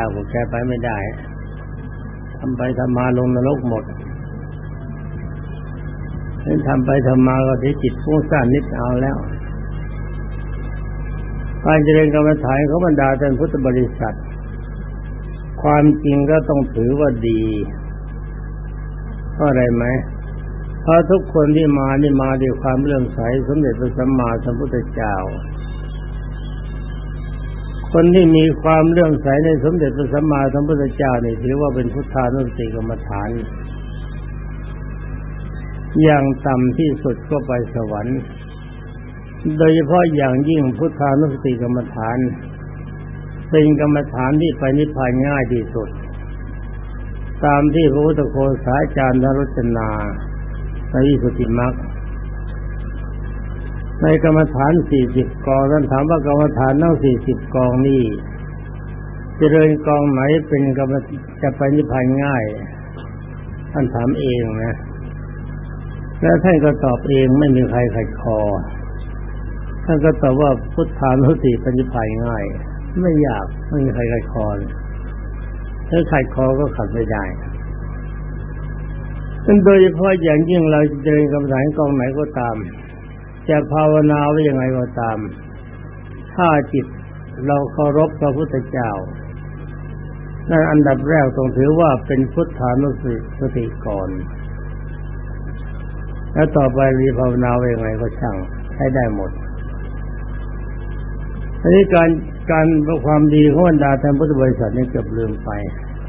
าไหมยากกว่าแกไปไม่ได้ทำไปทำมาลงนรกหมดเล่นทำไปทำมาก็ที่จิตฟุ้งซ่านนิดเอาแล้วการเจริญกรรมฐานเขาบรรดาท่านพุทธบริษัท ความจริงก็ต้องถือว่าดีเพราะอะไรไหมเพราะทุกคนที่มานี่มาด้วยความเลื่อมใสสมเด็จพระสัมมาสัมพุทธเจ้า คนที่มีความเลื่อมใสในสมเด็จพระสัมมาสัมพุทธเจ้านี่ถือว่าเป็นพุทธานุสติกรรมฐาน อย่างต่ำที่สุดก็ไปสวรรค์ โดยเฉพาะอย่างยิ่งพุทธานุสติกรรมฐาน เป็นกรรมฐานที่ไปนิพพานง่ายที่สุด ตามที่พระพุทธโฆษาจารย์นรจนาในวิสุทธิมรรค ในกรรมฐานสี่สิบกองท่านถามว่ากรรมฐานทั้งสี่สิบกองนี้เจริญกองไหนเป็นกรรมจะไปนิพพานง่าย ท่านถามเองนะ แล้วท่านก็ตอบเองไม่มีใครขัดคอ ท่านก็ตอบว่าพุทธานุสติปฏิภายง่าย ไม่ยากไม่มีใครขัดคอถ้าขัดคอก็ขัดไม่ได้ซึ่งโดยเฉพาะอย่างยิ่งเราจะเจริญกรรมฐานกองไหนก็ตาม จะภาวนาไว้ยังไงก็ตาม ถ้าจิตเราเคารพพระพุทธเจ้านั่นอันดับแรกต้องถือว่าเป็นพุทธานุสติก่อน แล้วต่อไปรีภาวนาไว้ยังไงก็ช่างใช้ได้หมดอันนี้การการความดีของบรรดาท่านพุทธบริษัทนี่เกือบลืมไป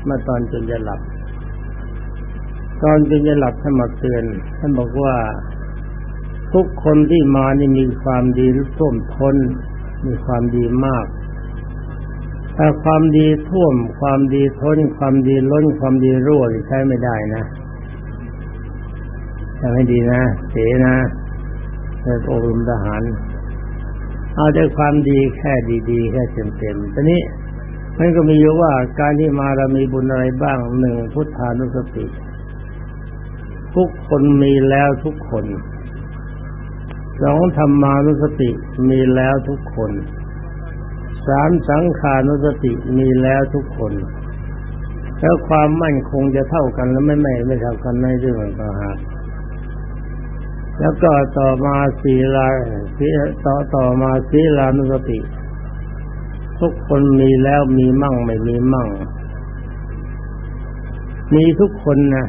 เมื่อตอนจนจะหลับ ตอนจนจะหลับท่านมาเตือนท่านบอกว่า ทุกคนที่มานี่มีความดีท่วมทนมีความดีมากแต่ความดีท่วม ความดีทนความดีล้นความดีรั่วใช้ไม่ได้นะใช้ไม่ดีนะเสียนะเลิกอบรมทหาร เอาแต่ความดีแค่ดีๆ แค่เต็มๆตอนนี้มันก็มีอยู่ว่าการที่มาเรามีบุญอะไรบ้างหนึ่งพุทธานุสติ ทุกคนมีแล้วทุกคน สองธรรมานุสติมีแล้วทุกคนสามสังขานุสติมีแล้วทุกคน แล้วความมั่นคงจะเท่ากันแล้วไม่ไม่ไม่เท่ากันในเรื่องต่างหากแล้วก็ต่อมาศีลาสีต่อต่อมาศีลานุสติ ทุกคนมีแล้วมีมั่งไม่มีมั่ง มีทุกคนนะ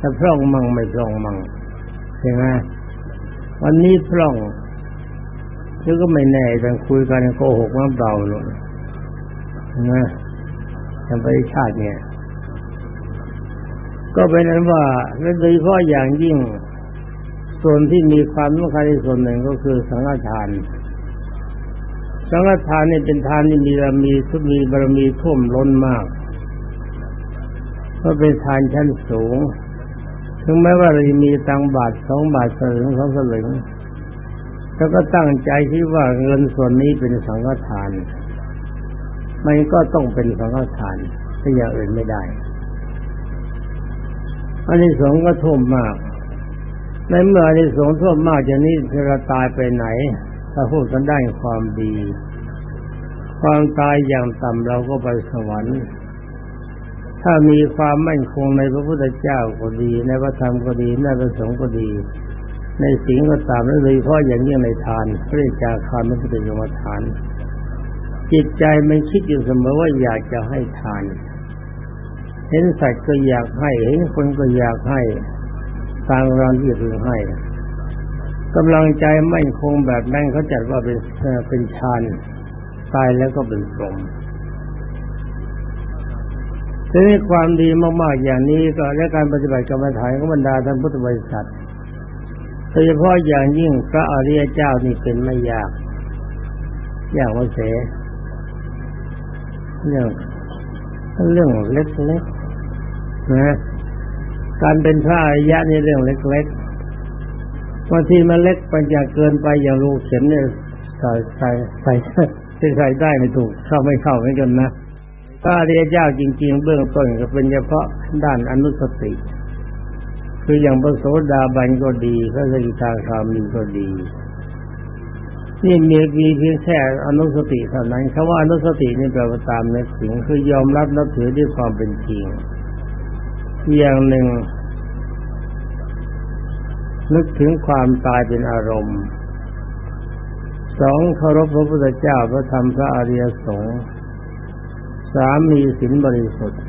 ถ้าพร่องมั่งไม่พร่องมั่งใช่ไหม วันนี้พร่องแล้วก็ไม่แน่แต่คุยกันโกหกมาเบาลงนะทำไปชาติเนี่ย ก็เป็นนั้นว่าโดยเฉพาะอย่างยิ่ง ส่วนที่มีความสำคัญที่ส่วนหนึ่งก็คือสังฆทานสังฆทานนี่เป็นทานที่มีบารมีทุมีบารมีท่วมล้นมาก ก็เป็นทานชั้นสูง ถึงแม้ว่าเรามีตังบาทสองบาทสลึงสองสลึงแล้วก็ตั้งใจคิดว่าเงินส่วนนี้เป็นสังฆทาน มันก็ต้องเป็นสังฆทานถ้าอย่างอื่นไม่ได้ อันนี้สงก็ท่วมมาก ในเมื่ออันนี้สงท่วมมากอย่างนี้จะตายไปไหน ถ้าพูดกันได้ความดี ความตายอย่างต่ำเราก็ไปสวรรค์ ถ้ามีความมั่นคงในพระพุทธเจ้าก็ดี ในพระธรรมก็ดีในพระสงฆ์ก็ดี ในสิ่งก็ตามและโดยเฉพาะอย่างยิ่งในทานเรียกจากคาไม่เป็นยมทาน จิตใจมันคิดอยู่เสมอว่าอยากจะให้ทาน เห็นสัตว์ก็อยากให้ เห็นคนก็อยากให้ต่างรังที่พึงให้กำลังใจมั่นคงแบบนั้นเขาจัดว่าเป็นเป็นฌานตายแล้วก็เป็นสม ทีนี้ความดีมากๆอย่างนี้ก็และการปฏิบัติกรรมฐานของบรรดาท่านพุทธบริษัทโดยเฉพาะอย่างยิ่งพระอริยเจ้านี่เป็นไม่ยาก ยากว่าเสเรื่องเรื่องเล็กๆนะการเป็นพระอริยะนี่เรื่องเล็กๆบางทีมันเล็กไปจากเกินไปอย่างลูกเข็มเนี่ยใส่ใส่ใส่ใส่ได้ไม่ถูกเข้าไม่เข้าไม่กันนะ พระเรียเจ้าจริง ๆ เบื้องต้นก็เป็นเฉพาะด้านอนุสติ คืออย่างพระโสดาบันก็ดีพระสกิทาคามีก็ดีนี่มีมีเพียงแค่อนุสติเท่านั้นคำว่าอนุสตินี่แปลว่าตามนึกถึงคือยอมรับนับถือด้วยความเป็นจริง อย่างหนึ่ง นึกถึงความตายเป็นอารมณ์สองเคารพพระพุทธเจ้าพระธรรมพระอริยสงฆ์ สามมีศีลบริสุทธิ์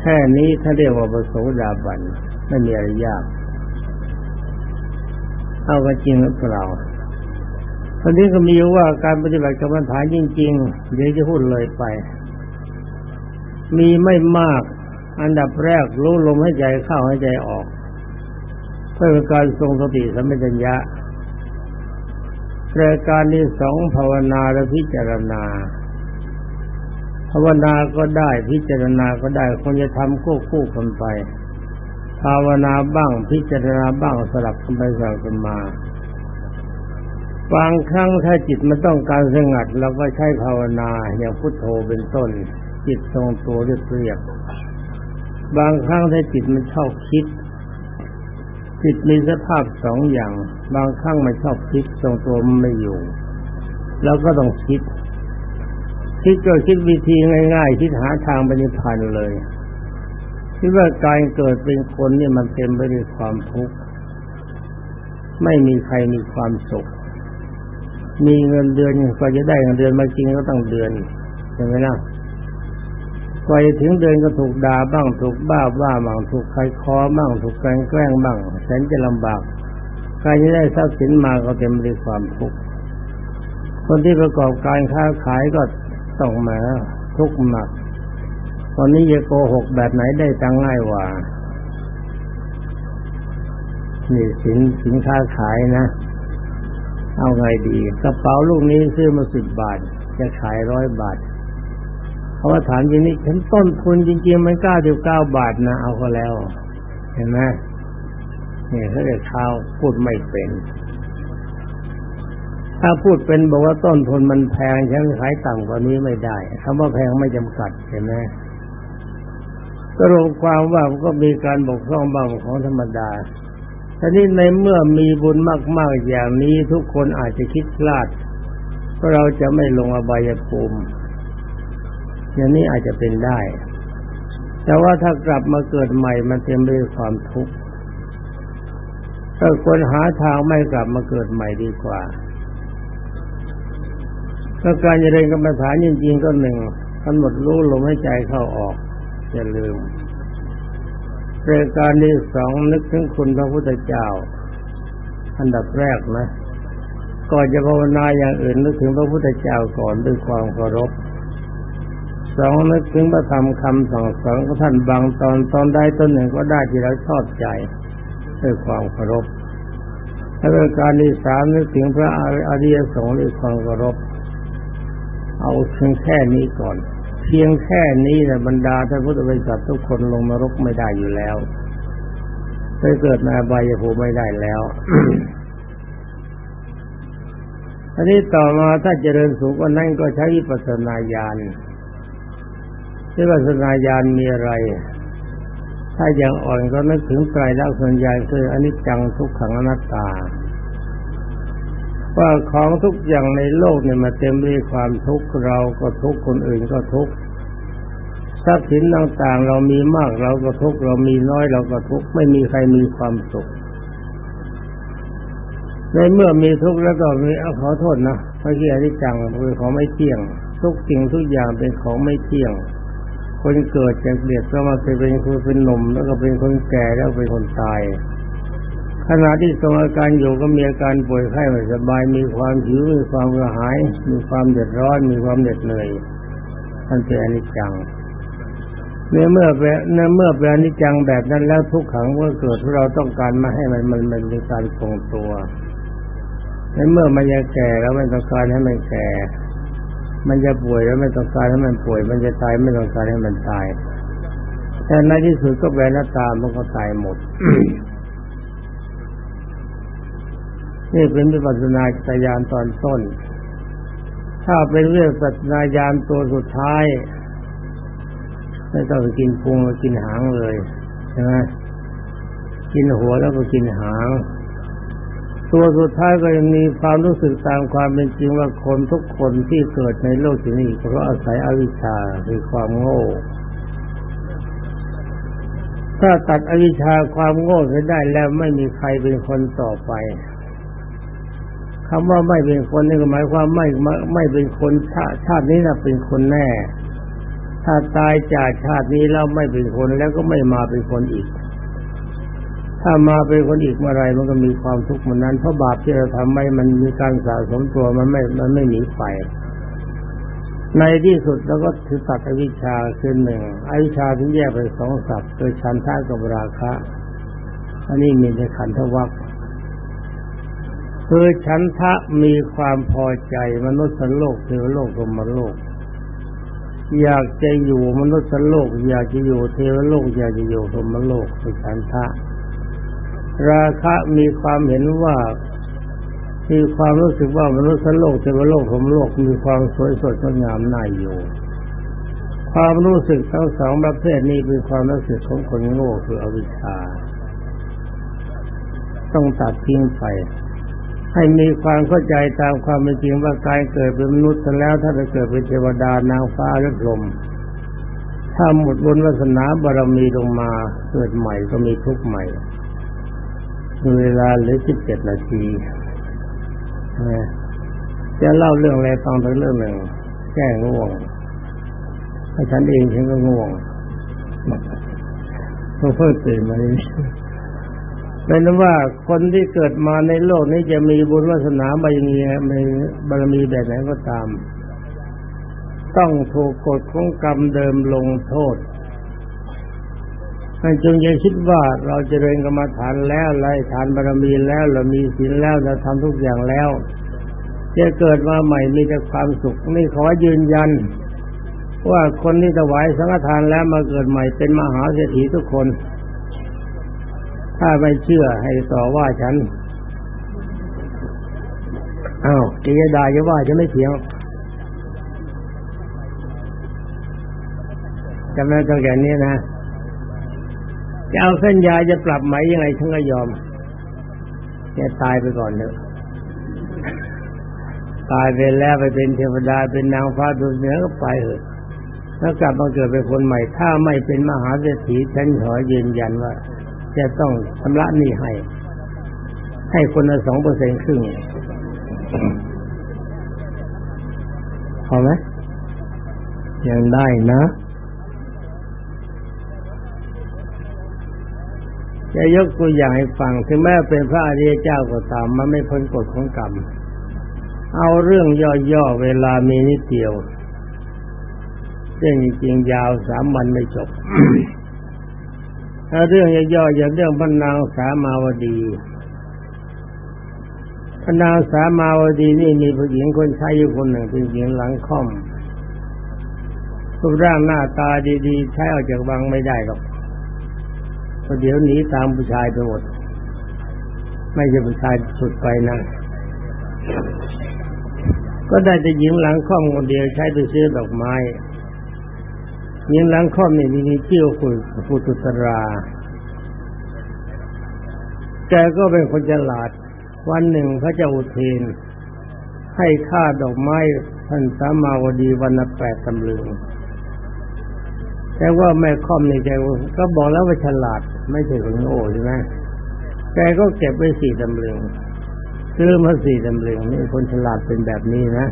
แค่นี้ถ้าเรียกว่าประโสดาบัน ไม่มีอะไรยาก เอากันจริงหรือเปล่าตอนนี้ก็มีว่าการปฏิบัติกรรมฐานจริง ๆ เดี๋ยวจะพูดเลยไป มีไม่มาก อันดับแรกรู้ลมให้ใจเข้าให้ใจออก เพื่อเป็นการทรงสติสัมปชัญญะรายการที่สองภาวนาและพิจารณา ภาวนาก็ได้พิจารณาก็ได้คนจะทำควบคู่กันไป ภาวนาบ้างพิจารณาบ้างสลับกันไปสลับกันมาบางครั้งถ้าจิตมันต้องการสงัดเราก็ใช้ภาวนาอย่างพุทโธเป็นต้น จิตทรงตัวเรียบเรียบบางครั้งถ้าจิตมันชอบคิด จิตมีสภาพสองอย่าง บางครั้งมันชอบคิดทรงตัวมันไม่อยู่เราก็ต้องคิด คิดก็คิดวิธีง่ายๆ คิดหาทางปฏิพันธ์เลยคิดว่าการเกิดเป็นคนนี่มันเต็มไปด้วยความทุกข์ไม่มีใครมีความสุข มีเงินเดือนกว่าจะได้เงินเดือนมาจริงก็ต้องเดือนใช่ไหมล่ะกว่าจะถึงเดือนก็ถูกด่าบ้างถูกบ้าว่าบ้างถูกใครคอบ้างถูกแกล้งแกล้งบ้างแสนจะลำบากใครจะได้ทรัพย์สินมาก็เต็มไปด้วยความทุกข์คนที่ประกอบการค้าขายก็ ต้องมาทุกหนักตอนนี้จะโกหกแบบไหนได้ตังง่ายกว่านี่สินสินค้าขายนะ เอาไงดีกระเป๋าลูกนี้ซื้อมาสิบบาท จะขายร้อยบาทเขาว่าถามอย่างนี้ฉันต้นทุนจริงๆมันเก้าสิบเก้าบาทนะเอาก็แล้ว เห็นไหมเนี่ยเขาเรียกข้าวพูดไม่เป็น ถ้าพูดเป็นบอกว่าต้นทุนมันแพงฉันขายต่ำกว่านี้ไม่ได้คำว่าแพงไม่จำกัดเห็นไหมสรุปความว่าก็มีการบกพร่องบ้างของธรรมดาทีนี้ในเมื่อมีบุญมาก ๆ อย่างนี้ทุกคนอาจจะคิดพลาดว่าเราจะไม่ลงอบายภูมิ อย่างนี้อาจจะเป็นได้ แต่ว่าถ้ากลับมาเกิดใหม่มันเต็มไปด้วยความทุกข์ถ้าคนหาทางไม่กลับมาเกิดใหม่ดีกว่า ถ้าการจะเรียนกรรมฐานจริงๆก็หนึ่งกำหนดรู้ลมให้ใจเข้าออก อย่าลืมเรายการที่สองนึกถึงคุณพระพุทธเจ้า อันดับแรกนะก่อนจะภาวนาอย่างอื่นนึกถึงพระพุทธเจ้าก่อนด้วยความเคารพสองนึกถึงพระธรรมคำสั่งสอนของท่านบางตอนตอนใดตอนหนึ่งก็ได้ที่เราชอบใจด้วยความเคารพและรายการที่สามนึกถึงพระอริยสงฆ์ด้วยความเคารพ เอาเพียงแค่นี้ก่อน เพียงแค่นี้นะบรรดาท่านพุทธบริษัททุกคนลงนรกไม่ได้อยู่แล้วไปเกิดมาบายภูไม่ได้แล้วอันนี้ต่อมาถ้าเจริญสูงกว่านั้นก็ใช้วิปัสนาญาณวิปัสนาญาณมีอะไร ถ้าอย่างอ่อนก็นึกถึงไตรลักษณ์ใหญ่คืออนิจจังทุกขังอนัตตา ว่าของทุกอย่างในโลกเนี่ยมาเต็มด้วยความทุกข์เราก็ทุกข์คนอื่นก็ทุกข์ทรัพย์สินต่างๆ เรามีมากเราก็ทุกข์เรามีน้อยเราก็ทุกข์ไม่มีใครมีความสุขในเมื่อมีทุกข์แล้วก็มีเอาขอโทษนะเมื่อกี้อนิจจังเป็นของไม่เที่ยง ทุกสิ่งทุกอย่างเป็นของไม่เที่ยง คนเกิดจากเด็กก็มาเคยเป็นคนเป็นหนุ่มแล้วก็เป็นคนแก่แล้วเป็นคนตาย ขณะที่ทรงอาการอยู่ก็มีอาการป่วยไข้ไม่สบาย มีความหิว มีความกระหาย มีความเดือดร้อน มีความเหน็ดเหนื่อยท่านเป็นอนิจจังเมื่อเมื่อเมื่อเมื่อเป็นอนิจจังแบบนั้นแล้วทุกขังก็เกิดที่เราต้องการมาให้มันมันมันมีการทรงตัวในเมื่อมันจะแก่แล้วไม่ต้องการให้มันแก่ มันจะป่วยแล้วไม่ต้องการให้มันป่วย มันจะตายไม่ต้องการให้มันตายแต่ในที่สุดก็แปลหน้าตามันก็ตายหมด นี่เป็นวิปัสสนาจยานตอนต้น ถ้าเป็นเรื่องปัสนาญาณตัวสุดท้าย ไม่ต้องกินพุงกินหางเลยใช่ไหมกินหัวแล้วก็กินหาง ตัวสุดท้ายก็ยังมีความรู้สึกตามความเป็นจริงว่าคนทุกคนที่เกิดในโลกที่นี้เพราะอาศัยอวิชชาคือความโง่ ถ้าตัดอวิชชาความโง่ไปได้แล้วไม่มีใครเป็นคนต่อไป คำว่าไม่เป็นคนนี่หมายความไม่ไม่เป็นคนชาชาตินี้นะเป็นคนแน่ ถ้าตายจากชาตินี้แล้วไม่เป็นคนแล้วก็ไม่มาเป็นคนอีก ถ้ามาเป็นคนอีกเมื่อไรมันก็มีความทุกข์เหมือนนั้นเพราะบาปที่เราทำไม่มันมีการสะสมตัวมันไม่มันไม่หนีไปในที่สุดเราก็ถือตัดอวิชชาคือหนึ่งอวิชชาที่แยกเป็นสองสับโดยชันท่ากับราคะ อันนี้มีในขันธวัค คือฉันทะมีความพอใจมนุษย์สันโลกเทวโลกกมโลก อยากจะอยู่มนุษย์สันโลก อยากจะอยู่เทวโลก อยากจะอยู่พรมโลกคือฉันทะ ราคะมีความเห็นว่ามีความรู้สึกว่ามนุษย์สันโลกเทวโลกผมโลกมีความสวยสดงดงามน่าอยู่ ความรู้สึกทั้งสองประเภทนี้เป็นความรู้สึกของคนโง่คืออวิชชา ต้องตัดทิ้งไป ให้มีความเข้าใจตามความเป็นจริงว่าการเกิดเป็นมนุษย์แล้วถ้าจะเกิดเป็นเทวดานางฟ้าหรือพรหมถ้าหมดบุญวาสนาบารมีลงมาเกิดใหม่ก็มีทุกข์ใหม่เวลาเหลือสิบเจ็ดนาทีจะเล่าเรื่องอะไรฟังไปเรื่องหนึ่ง แก้ง่วงให้ฉันเองฉันก็ง่วงเพิ่งตื่นมานี้ เป็นว่าคนที่เกิดมาในโลกนี้จะมีบุญวาสนาบารมีมีบารมีแบบไหนก็ตาม ต้องถูกกฎของกรรมเดิมลงโทษให้จงอย่าคิดว่าเราจะเริญกรรมฐานแล้วไล่ฐานบารมีแล้วเรามีศีลแล้วเราทำทุกอย่างแล้วจะเกิดมาใหม่มีแต่ความสุขนี่ขอยืนยัน ว่าคนที่ถวายสังฆทานแล้วมาเกิดใหม่เป็นมหาเศรษฐีทุกคน ถ้าไม่เชื่อให้ต่อว่าฉันอ้าวกิยดาจะว่าจะไม่เถียงจำได้ตั้งแต่นี้นะ จะเอาเส้นยาจะปรับไหมยังไงฉันก็ยอมแกตายไปก่อนเถอะตายไปแล้วไปเป็นเทวดาเป็นนางฟ้าดุเหนือก็ไปเถอะแล้วกลับมาเกิดเป็นคนใหม่ ถ้าไม่เป็นมหาเศรษฐีฉันขอยืนยันว่า จะต้องชำระหนี้ให้ ให้คนละสองเปอร์เซ็นต์ครึ่งพอไหมยังได้นะจะยกตัวอย่างให้ฟัง ถึงแม้เป็นพระอริยเจ้าก็ตาม มันไม่พ้นกฎของกรรม เอาเรื่องย่อๆเวลามีนิดเดียว เรื่องจริงๆยาวสามวันไม่จบ ถ้าเรื่องย่อๆอย่างเรื่องพระนางสามาวดีพระนางสามาวดีนี่มีผู้หญิงคนใช้อยู่คนหนึ่งเป็นหญิงหลังค่อมรูปร่างหน้าตาดีๆ ใช้ออกจากวังไม่ได้หรอกเดี๋ยวหนีตามผู้ชายไปหมด ไม่ใช่ผู้ชายสุดไปนะก็ได้แต่หญิงหลังค่อมคนเดียวใช้ไปซื้อดอกไม้ หญิงหลังค่อมนี่มีเที่ยวคุยปุตุตรา แกก็เป็นคนฉลาด วันหนึ่งพระเจ้าอุเทน ให้ค่าดอกไม้ท่านสามาวดีวันละแปดตำลึงแต่ว่าแม่ค่อมในใจก็บอกแล้วว่าฉลาดไม่ใช่คนโง่ใช่ไหมแกก็เก็บไว้สี่ตำลึงซื้อมาสี่ตำลึงนี่คนฉลาดเป็นแบบนี้นะ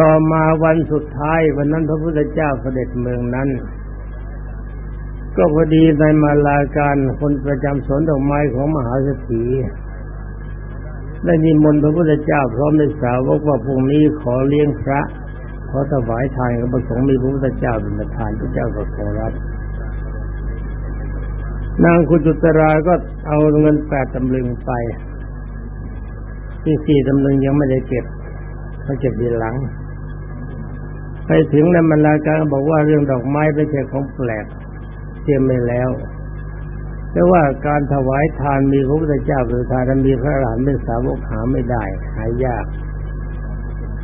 ต่อมาวันสุดท้ายวันนั้นพระพุทธเจ้าเสด็จเมืองนั้น ก็พอดีในมาลาการคนประจำสวนดอกไม้ของมหาเศรษฐีได้นิมนต์พระพุทธเจ้าพร้อมในสาวกว่าพรุ่งนี้ขอเลี้ยงพระขอถวายทานกับประสงค์มีพระพุทธเจ้าเป็นประธานพระเจ้าก็ขอรับ นางคุณจุตราก็เอาเงินแปดตำลึงไป ที่สี่ตำลึงยังไม่ได้เก็บเขาเก็บดีหลัง ไปถึงในบรรลาการบอกว่าเรื่องดอกไม้เป็นแค่ของแปลกเตรียมไปแล้วแต่ว่าการถวายทานมีพระพุทธเจ้าคือทานมีพระอรหันต์เป็นสาวกหาไม่ได้ หายยาก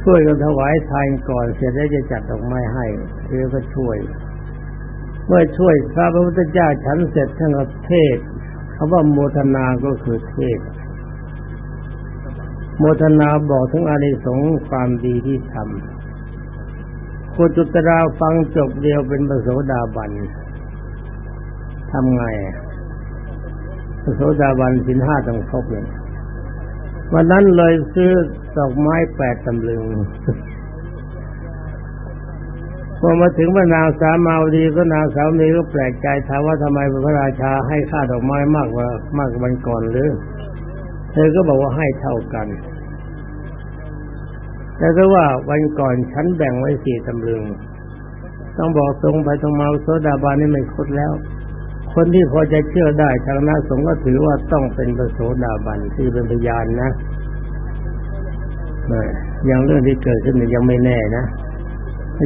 ช่วยกันถวายทานก่อนเสร็จแล้วจะจัดดอกไม้ให้เธอก็ช่วย เมื่อช่วยพระพุทธเจ้าฉันเสร็จท่านก็เทศคำว่าโมทนาก็คือเทศโมทนาบอกถึงอานิสงส์ความดีที่ทำ คุจุตราฟังจบเดียวเป็นปโสดาบันทำไงปโสดาบันสินห้าต้องครบเลยวันนั้นเลยซื้อดอกไม้แปดตำลึงพอมาถึงพระนางสามาวดีก็นางสาวนี้ก็แปลกใจถามว่าทำไมพระราชาให้ค่าดอกไม้มากกว่ามากกว่าวันก่อนหรือ เธอก็บอกว่าให้เท่ากัน แต่ก็ว่าวันก่อนฉันแบ่งไว้สี่ตำลึง ต้องบอกตรงไปตรงมาโซดาบานนี่ไม่คดแล้ว คนที่พอจะเชื่อได้ทางนาสงก็ถือว่าต้องเป็นพระโสดาบันที่เป็นพยานนะอย่างเรื่องที่เกิดขึ้นยังไม่แน่นะ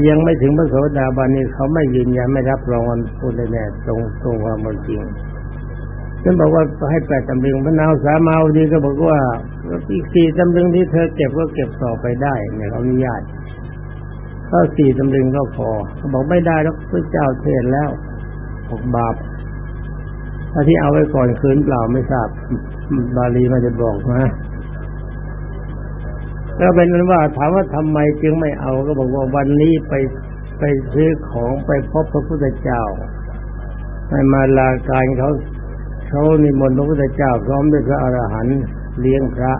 ยังไม่ถึงพระโสดาบันนี่เขาไม่ยืนยันไม่รับรองวันพูดแน่ตรงตรงความจริงฉันบอกว่าให้แปดตำลึงพระนาวสามาดีก็บอกว่า อีกสี่ตำลึงที่เธอเก็บก็เก็บต่อไปได้เนี่ยเขาอนุญาตก็สี่ตำลึงก็พอเขาบอกไม่ได้แล้วพระเจ้าเทศแล้วบอกบาปถ้าที่เอาไว้ก่อนคืนเปล่าไม่ทราบบาลีมันจะบอกนะแล้วเป็นนั้นว่าถามว่าทำไมจึงไม่เอาก็บอกว่าวันนี้ไปไปซื้อของไปพบพระพุทธเจ้าให้มาลาการเขาเขานิมนต์พระพุทธเจ้าพร้อมด้วยพระอรหันต์ เลี้ยงพระ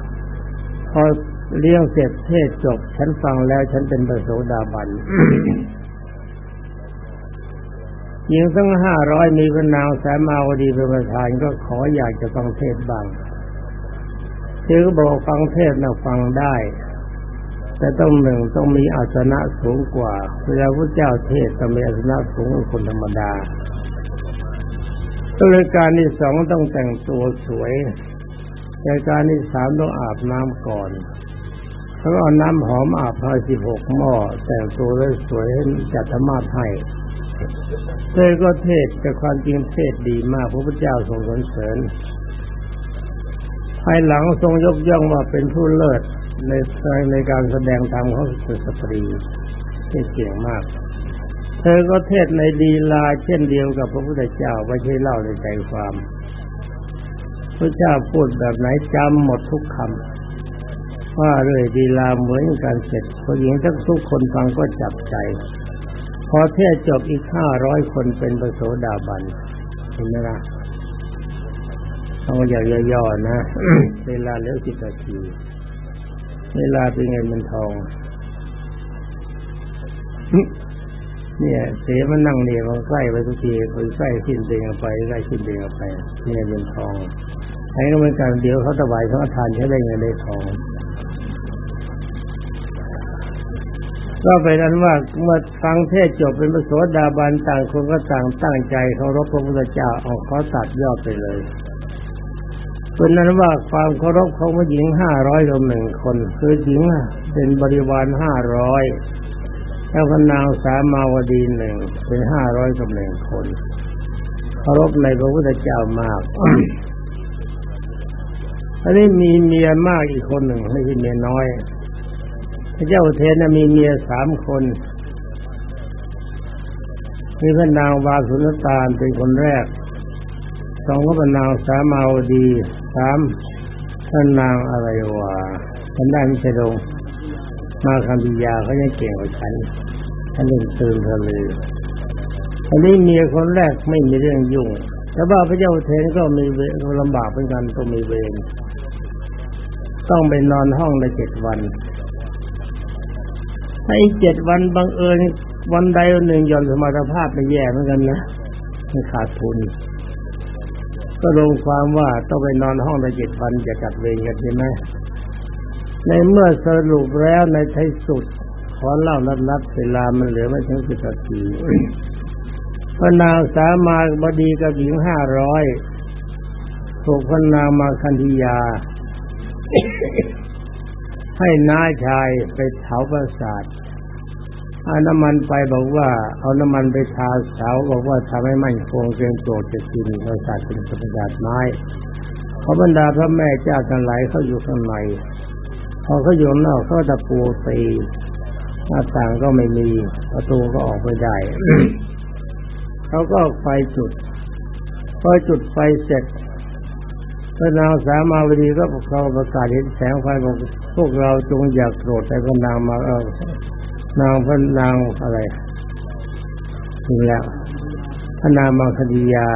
พอเลี้ยงเสร็จเทศจบ ฉันฟังแล้วฉันเป็นพระโสดาบันหญิงทั้งห้าร้อยมีพระนางสามาวดีเป็นประธานก็ขออยากจะฟังเทศบ้างเธอก็บอกฟังเทศนะฟังได้ แต่ต้องหนึ่งต้องมีอาสนะสูงกว่า เวลาพระเจ้าเทศต้องมีอาสนะสูงกว่าคนธรรมดาตัวการที่สองต้องแต่งตัวสวย รายการที่สามต้องอาบน้ำก่อนเขาเอาน้ำหอมอาบพายสิบหกหม้อแต่งตัวได้สวยจัดธรรมาให้เธอก็เทศแต่ความจริงเทศดีมากพระพุทธเจ้าทรงสรรเสริญ ภายหลังทรงยกย่องว่าเป็นผู้เลิศในในการแสดงธรรมของสุสตรีที่เก่งมาก เธอก็เทศในดีลาเช่นเดียวกับพระพุทธเจ้าไม่ใช่เล่าในใจความ พระเจ้าพูดแบบไหนจำหมดทุกคำว่าเลยดีลาเหมือนกันเสร็จผู้หญิงทั้งทุกคนฟังก็จับใจ พอเทศจบอีกห้าร้อยคนเป็นประโสดาบันเห็นไหมล่ะต้องอย่าย่อๆนะ เวลาเหลือสิบนาที เวลาเป็นเงินเป็นทองเนี่ยเสียมันนั่งเนี่ยมันใกล้ไปทุกทีไปใกล้ขึ้นเดงไปใกล้ขึ้นเดงไปเงินเป็นทอง ไอ้ก็เหมือนกันเดี๋ยวเขาถวายเขาทานใช้ได้เงินได้ทองก็เป็นนั้นว่าเมื่อฟังเทศจบเป็นพระโสดาบันต่างคนก็ต่างตั้งใจเคารพพระพุทธเจ้าเอาขาตัดยอดไปเลยเป็นนั้นว่าความเคารพของผู้หญิงห้าร้อยต่อหนึ่งคน คือหญิงเป็นบริวารห้าร้อยแล้วพนางสามาวดีหนึ่งเป็นห้าร้อยกับหนึ่งคนเคารพในพระพุทธเจ้ามาก อันนี้มีเมียมากอีกคนหนึ่งไม่ใช่เมียน้อย พระเจ้าเทนมีเมียสามคนมีพระนางวาสุนตาลเป็นคนแรก สองก็เป็นนางสามาวดีสามท่านนางอะไรวะฉันได้ไม่ใช่ลงมาคำพิยาเขายังเก่งกว่าฉันฉันเล่นตื่นเธอเลยอันนี้เมียคนแรกไม่มีเรื่องยุ่ง แต่ว่าพระเจ้าเทนก็มีเวรลำบากเป็นกันต้องมีเวร ต้องไปนอนห้องในเจ็ดวันถ้าอีกเจ็ดวันบังเอิญวันใดวันหนึ่งย่อนสมรรถภาพไปแย่เหมือนกันนะมันขาดทุน ก็ลงความว่าต้องไปนอนห้องในเจ็ดวันจะจัดเวรกันใช่ไหมในเมื่อสรุปแล้วในที่สุด ขอเล่านัดนัดเวลามันเหลือไม่ถึงสิบนาทีพระนางสามาบดีกับหญิงห้าร้อยถูกพระนางมาคันธียา ให้น้าชายไปเผาประสาทเอาน้ำมันไปบอกว่า เอาน้ำมันไปทาเสาบอกว่าทำให้มั่นคงเกรงโจทจะกินบริษัทเป็นประดาษไม้พอบรรดาพระแม่เจ้าทั้งหลายเขาอยู่ข้างในพอเขาอยู่นอกเขาตะปูตีหน้าต่างก็ไม่มี ประตูก็ออกไม่ได้เขาก็ไฟจุดพอจุดไฟเสร็จ พระนางสามาวดีก็เขาประกาศเห็นแสงไฟบอกพวกเราจงอย่ากโกรธแต่ก็นางมาเออนางพระนางอะไรนี่แล้วพระนางมังคดียา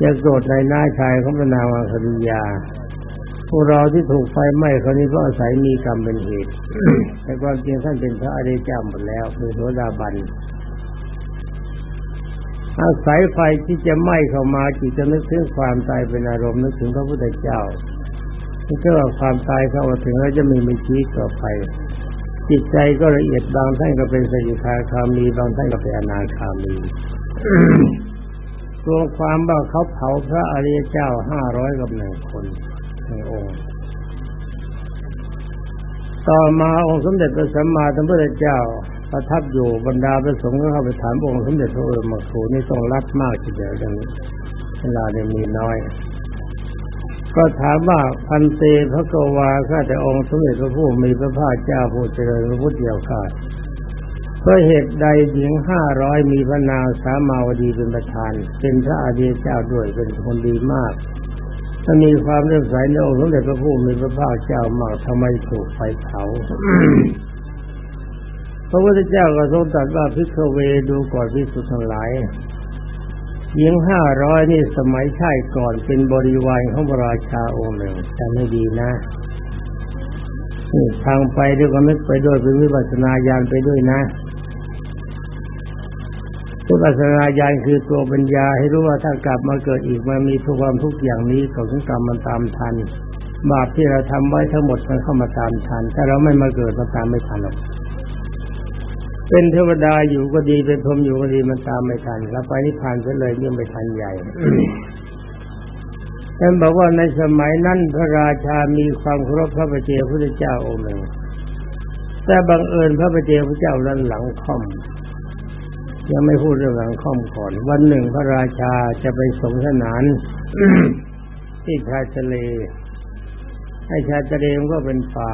อย่าโกรธในหน้าชายของพระนางมังคดียาพวกเราที่ถูกไฟไหม้คนนี้ก็อาศัยมีกรรมเป็นเหตุแต่ความจริงท่านเป็นพระอริยเจ้าหมดแล้วคือโสดาบัน อาศัยไฟที่จะไหม้เข้ามาจิตจะนึกถึงความตายเป็นอารมณ์นึกถึงพระพุทธเจ้าไม่ใช่ว่าความตายเข้ามาถึงแล้วจะมีมีชีวิตต่อไปจิตใจก็ละเอียดบางท่านก็เป็นสกิทาคามีบางท่านก็เป็นอนาคามีตัวความว่าเขาเผาพระอริยเจ้าห้าร้อยกับหนึ่งคนหนึ่งองค์ต่อมาองค์สมเด็จพระสัมมาสัมพุทธเจ้า ประทับอยู่บรรดาพระสงฆ์ก็เข้าไปถามองค์สมเด็จพระเอมาคูนี่ต้องรัดมากทีเดียวดังนี้เวลาเนี่ยมีน้อย ก็ถามว่าพันเตพระกวาข้าแต่องค์สมเด็จพระผู้มีพระภาคเจ้าผู้เจริญพระพุทธเดียวข้าเพราะเหตุใดหญิงห้าร้อยมีพระนางสามาวดีเป็นประธาน เป็นพระอาดีเจ้าด้วยเป็นคนดีมากถ้ามีความเลื่อมใสในองค์สมเด็จพระผู้มีพระภาคเจ้ามากทำไมถูกไฟเผา พระพุทธเจ้าก็ทรงตรัสว่าพิกเวดูก่อนพิสุทธิ์ทั้งหลายหญิงห้าร้อยนี่สมัยชาติก่อนเป็นบริวารของพระราชาองค์หนึ่งจำไม่ดีนะนี่ทางไปด้วยก็นึกไปด้วยเป็นวิปัสนาญาณไปด้วยนะวิปัสนาญาณคือตัวปัญญาให้รู้ว่าถ้ากลับมาเกิดอีกมันมีทุกความทุกอย่างนี้ของกรรมมันตามทันบาปที่เราทำไว้ทั้งหมดมันเข้ามาตามทันถ้าเราไม่มาเกิดมันตามไม่ทันหรอก เป็นเทวดาอยู่ก็ดีเป็นพรหมอยู่ก็ดีมันตามไม่ทันเราไปนิพพานซะเลยยิ่งไม่ทันใหญ่ท่านบอกว่าในสมัยนั้นพระราชามีความเคารพพระประเจ้าพระเจ้าองค์หนึ่งแต่บังเอิญพระประเจ้าพระเจ้านั้นหลังค่อม ยังไม่พูดเรื่องหลังค่อมก่อน วันหนึ่งพระราชาจะไปสงสนานที่ชายทะเลให้ชายทะเลมันก็เป็นป่า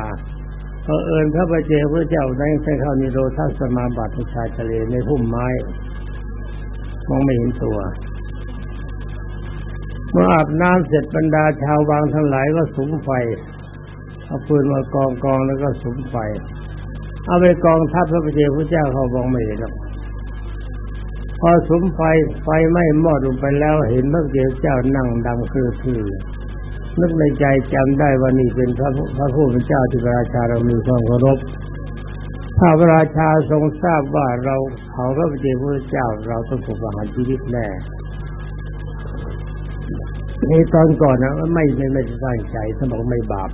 พอเอิญพระประเจพระเจ้าได้ใช้เข้านิโรธาสมาบัติชายทะเลในพุ่มไม้ มองไม่เห็นตัวเมื่ออาบน้ำเสร็จบรรดาชาววังทั้งหลายก็สุมไฟเอาปืนมากองกองแล้วก็สุมไฟเอาไปกองทัพพระประเจพระเจ้าเขามองไม่เห็นพอสุมไฟไฟไหม้หมอดลงไปแล้วเห็นพระเจ้าเจ้านั่งดำคือคือ นึกในใจจำได้ว่านี่เป็นพระพระผู้เป็นเจ้าที่พระราชาเรามีความเคารพถ้าพระราชาทรงทราบว่าเราเผาพระเจ้าพระเจ้าเราต้องถูกประหารชีวิตแน่ในตอนก่อนนะไม่ไม่ไม่ได้ตั้งใจท่านบอกไม่บาป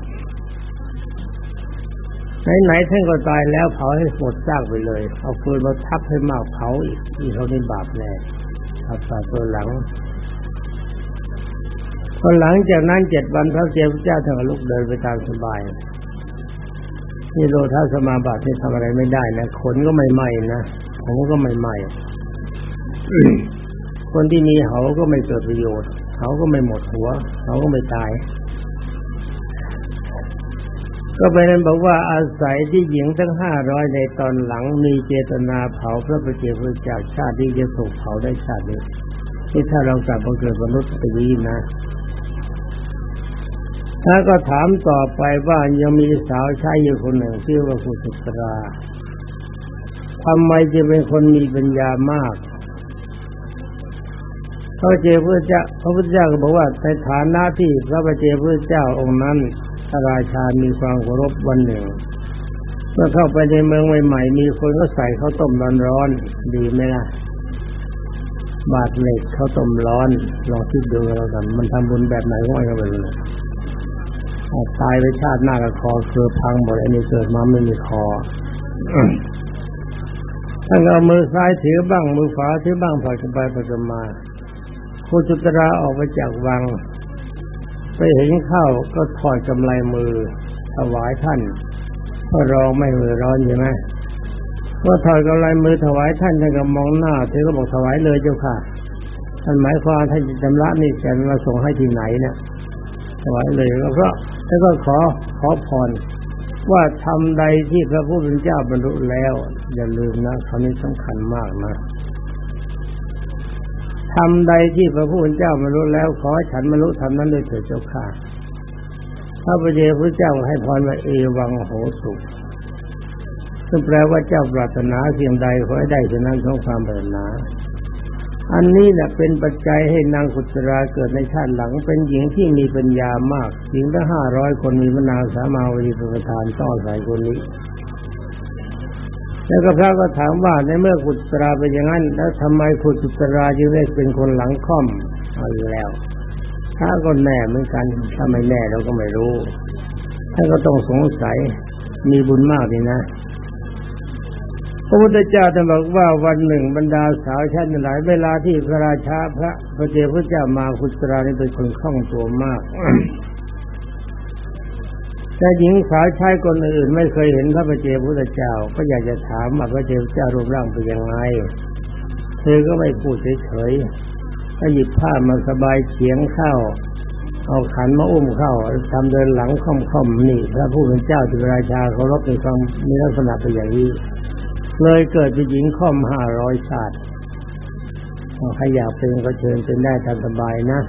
ไหนๆท่านก็ตายแล้วเผาให้หมดซากไปเลย เอาฟืนมาทับให้มากเผาอีกที่เขาได้บาปแน่ทับตาตัวหลัง พอหลังจากนั้นเจ็ดวันพระเจ้าพระเจ้าท่านลุกเดินไปตามสบายนี่โลทัสมาบัติที่ทำอะไรไม่ได้นะขนก็ไม่ไหม้นะผมก็ไม่ไหม้คนที่มีเขาก็ไม่เกิดประโยชน์เขาก็ไม่หมดหัวเขาก็ไม่ตาย ก็เป็นนั้นบอกว่าอาศัยที่หญิงทั้งห้าร้อยในตอนหลังมีเจตนาเผาพระประเจ้าพระเจ้าชาติที่จะถูกเผาได้ชาตินี้ที่ถ้าเรากลับมาเกิดมนุษย์ตรีนะ ถ้าก็ถามต่อไปว่ายังมีสาวใช้อยู่คนหนึ่งชื่อว่าคุณสุตราทำไมจะเป็นคนมีปัญญามากพระเจ้าพระเจ้าพระพุทธเจ้าก็บอกว่าในฐานะที่พระเจ้าพระเจ้าองค์นั้นพระราชามีความเคารพวันหนึ่งเมื่อเข้าไปในเมืองใหม่ๆมีคนก็ใส่ข้าวต้มร้อนๆดีไหมล่ะบาดเหล็กข้าวต้มร้อนลองคิดดูแล้วกันมันทำบุญแบบไหนก็ไม่รู้ เลยตายไปชาติหน้ากับคอเคือพังหมดอันนี้เกิดมาไม่มีคอท่านเอามือซ้ายถือบ้างมือขวาถือบ้างผัดกันไปผัดกันมาโคจุตราออกไปจากวัง ไปเห็นข้าวก็ถอดกำไลมือถวายท่านก็รองไม่มือร้อนใช่ไหมเมื่อถอดกำไลมือถวายท่านท่านก็มองหน้าเธอก็บอกถวายเลยเจ้าค่ะท่านหมายความท่านจะจำละนี่จะมาส่งให้ที่ไหนเนี่ยถวายเลยแล้วก็ แล้วก็ขอขอพรว่าทำใดที่พระผู้เป็นเจ้าบรรลุแล้ว อย่าลืมนะคำนี้สำคัญมากนะทำใดที่พระผู้เป็นเจ้าบรรลุแล้ว ขอฉันบรรลุทำนั้นโดยเถิดเจ้าค่ะพระพุทธพระเจ้าให้พรว่าเอวังโหสุซึ่งแปลว่าเจ้าปรารถนาเพียงใดขอให้ได้เช่นนั้นของความปรารถนา อันนี้แหละเป็นปัจจัยให้นางกุศราเกิดในชาติหลัง เป็นหญิงที่มีปัญญามากหญิงตั้งห้าร้อยคนมีมนางสามาวดีประธานต้องอายคนนี้ แล้วก็พระก็ถามว่าในเมื่อกุศราเป็นอย่างนั้น แล้วทำไมกุศราจึงได้เป็นคนหลังค่อมเอาแล้วถ้าก็แน่เหมือนกันถ้าไม่แน่เราก็ไม่รู้ท่านก็ต้องสงสัยมีบุญมากดีนะ ระพุทธเจ้าท่านบอกว่าวันหนึ่งบรรดาสาวชั้นหลาย เวลาที่พระราชาพระพระเจ้าพระเจ้ามาคุตรานี่เป็นคนคล่องตัวมาก แต่หญิงสาวชายคนอื่น ไม่เคยเห็นพระประเจ้าพุทธเจ้า ก็อยากจะถามว่าพระเจ้าเจ้ารูปร่างเป็นยังไง เธอก็ไม่พูดเฉยๆก็หยิบผ้ามาสบายเฉียงเข้า เอาขันมาอุ้มเข้าทำเดินหลังค่อมๆนี่พระผู้เป็นเจ้าที่ราชาเคารพในความมีลักษณะเป็นอย่างนี้ เลยเกิดเป็นหญิงค่อมห้าร้อยชาติใครอยากเป็นก็เชิญเป็นได้ตามสบายนะ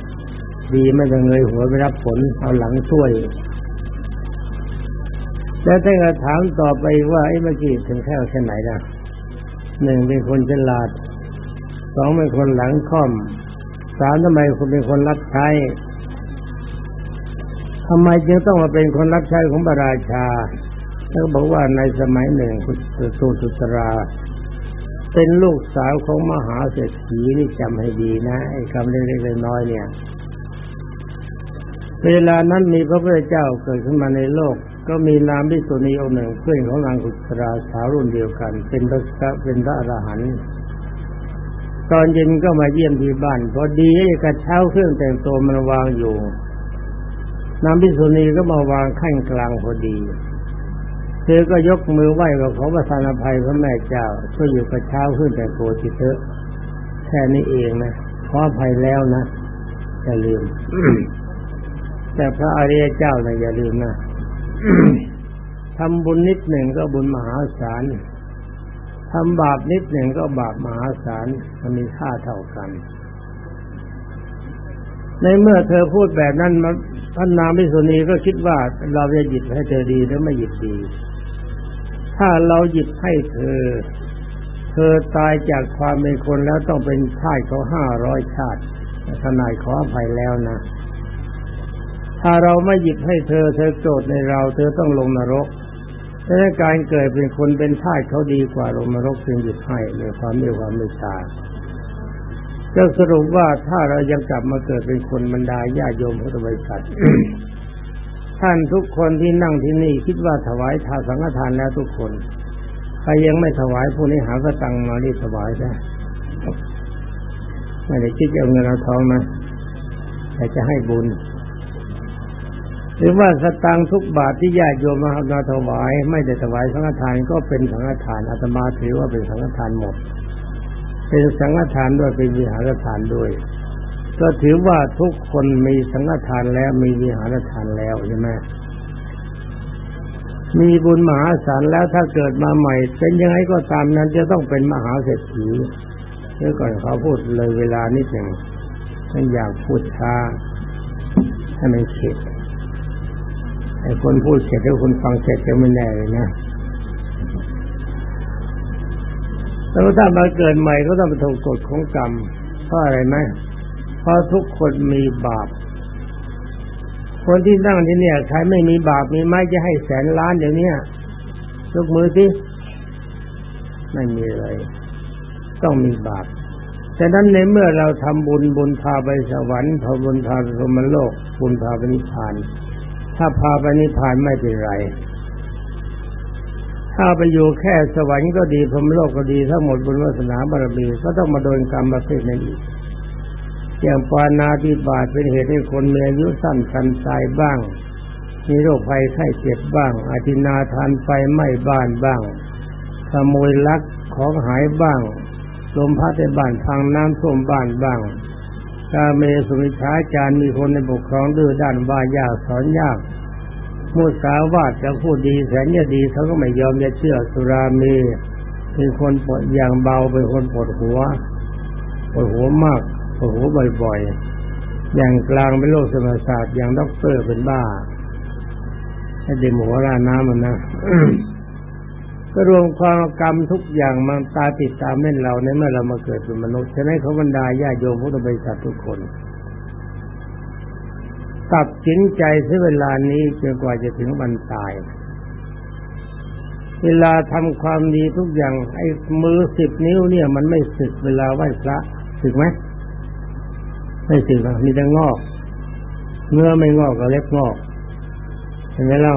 ดีไม่ต้องเงยหัวไปรับผลเอาหลังช่วย แล้วท่านก็ถามต่อไปว่าไอ้เมื่อกี้ถึงแค่แค่ไหนนะหนึ่งเป็นคนฉลาด สองเป็นคนหลังค่อม สามทำไมคุณเป็นคนรับใช้ทำไมจึงต้องมาเป็นคนรับใช้ของพระราชา เขาบอกว่าในสมัยหนึ่งคุณสุสุตรา เป็นลูกสาวของมหาเศรษฐีนี่จำให้ดีนะไอ้คำเล็กๆน้อยๆเนี่ย เวลานั้นมีพระพุทธเจ้าเกิดขึ้นมาในโลก ก็มีนามพิสุนีองค์หนึ่งเพื่อนของนางกุศราสาวรุ่นเดียวกัน เป็นพระเป็นพระอรหันต์ตอนเย็นก็มาเยี่ยมที่บ้านพอดีไอ้กระเช้าเครื่องแต่งตัวมันวางอยู่นางพิสุนีก็มาวางขั้นกลางพอดี เธอก็ยกมือไหว้กับขอประทานอภัยพระแม่เจ้า ช่วยอยู่กระเช้าขึ้นแต่โกติเถอะแค่นี้เองนะขออภัยแล้วนะอย่าลืม แต่พระอริยเจ้านะอย่าลืมนะทำบุญนิดหนึ่งก็บุญมหาศาลทำบาปนิดหนึ่งก็บาปมหาศาลมันมีค่าเท่ากัน ในเมื่อเธอพูดแบบนั้นพระนางพิสุนีก็คิดว่าเราจะหยิบให้เธอดีหรือไม่หยิบดี ถ้าเราหยิบให้เธอ เธอตายจากความเป็นคนแล้วต้องเป็นทาสเขาห้าร้อยชาติทนายขออภัยแล้วนะ ถ้าเราไม่หยิบให้เธอ เธอโกรธในเรา เธอต้องลงนรกดังนั้นการเกิดเป็นคนเป็นทาสเขาดีกว่าลงนรกจึงหยุดให้ในความมีความเมตตาจะสรุปว่าถ้าเรายังกลับมาเกิดเป็นคนบรรดาญาโยมพุทธบริษัท ท่านทุกคนที่นั่งที่นี่คิดว่าถวายทาสังฆทานแล้วทุกคน ใครยังไม่ถวายผู้นี้หากระตังมารีถวายได้ไม่ได้คิดจะเอาเงินเอาทองนะแต่จะให้บุญ หรือว่าสตังทุกบาทที่ญาติโยมมามาถวาย ไม่ได้ถวายสังฆทานก็เป็นสังฆทานอาตมาถือว่าเป็นสังฆทานหมด เป็นสังฆทานด้วยเป็นวิหารทานด้วย ก็ถือว่าทุกคนมีสังฆทานแล้วมีวิหารทานแล้วใช่ไหมมีบุญมหาศาลแล้วถ้าเกิดมาใหม่ เป็นยังไงก็ตามนั้นจะต้องเป็นมหาเศรษฐีเดี๋ยวก่อนเขาพูดเลยเวลานิดหนึ่งท่านอยากพูดช้าให้มันเข็ดไอ้คนพูดเสร็จแล้วคนฟังเสร็จจะไม่แน่เลยนะแล้วถ้ามาเกิดใหม่ก็ต้องเป็นถูกกฎของกรรมเพราะอะไรไหม เพราะทุกคนมีบาป คนที่นั่งที่เนี่ยใครไม่มีบาปมีไหมจะให้แสนล้านเดี๋ยวนี้ยกมือที่ไม่มีเลย ต้องมีบาปฉะนั้นในเมื่อเราทำบุญบุญพาไปสวรรค์พาบุญพาไปสมโลก บุญพาไปนิพพาน ถ้าพาไปนิพพานไม่เป็นไร ถ้าไปอยู่แค่สวรรค์ก็ดีพรมโลกก็ดีถ้าหมดบุญวาสนาบารมีก็ต้องมาโดนกรรมประเภทนั้นอีก อย่างปานาธิบาตเป็นเหตุให้คนมีอายุสั้นคันตายบ้าง มีโรคภัยไข้เจ็บบ้างอาทินาทานไฟไหม้บ้านบ้างขโมยลักของหายบ้าง ลมพัดในบ้านพังน้ำท่วมบ้านบ้างกาเมสุมิชาจารมีคนในปกครองดื้อด้านว่ายากสอนยากมุสาวาทจะพูดดีแสนจะดีเขาก็ไม่ยอมจะเชื่อสุรามีเป็นคนปวดอย่างเบาเป็นคนปวดหัวปวดหัวมาก หบ่อยๆ อย่างกลางเป็นโรคสมศาสตร์อย่างด็อกเตอร์เป็นบ้าให้เดมหัวราน้ำมันนะก็รวมความกรรมทุกอย่างมันตาติดตามเล่นเราในเมื่อเรามาเกิดเป็นมนุษย์ฉะนั้นเขาบรรดาญาโยมพุทธบริษัททุกคน ตัดสินใจใช้เวลานี้จนกว่าจะถึงวันตาย เวลาทำความดีทุกอย่างไอ้มือสิบนิ้วเนี่ย มันไม่สึกเวลาไหว้พระสึกไหม ไม่สึกหรอกมีแต่งอก เนื้อไม่งอกก็เล็บงอก เห็นไหมเรา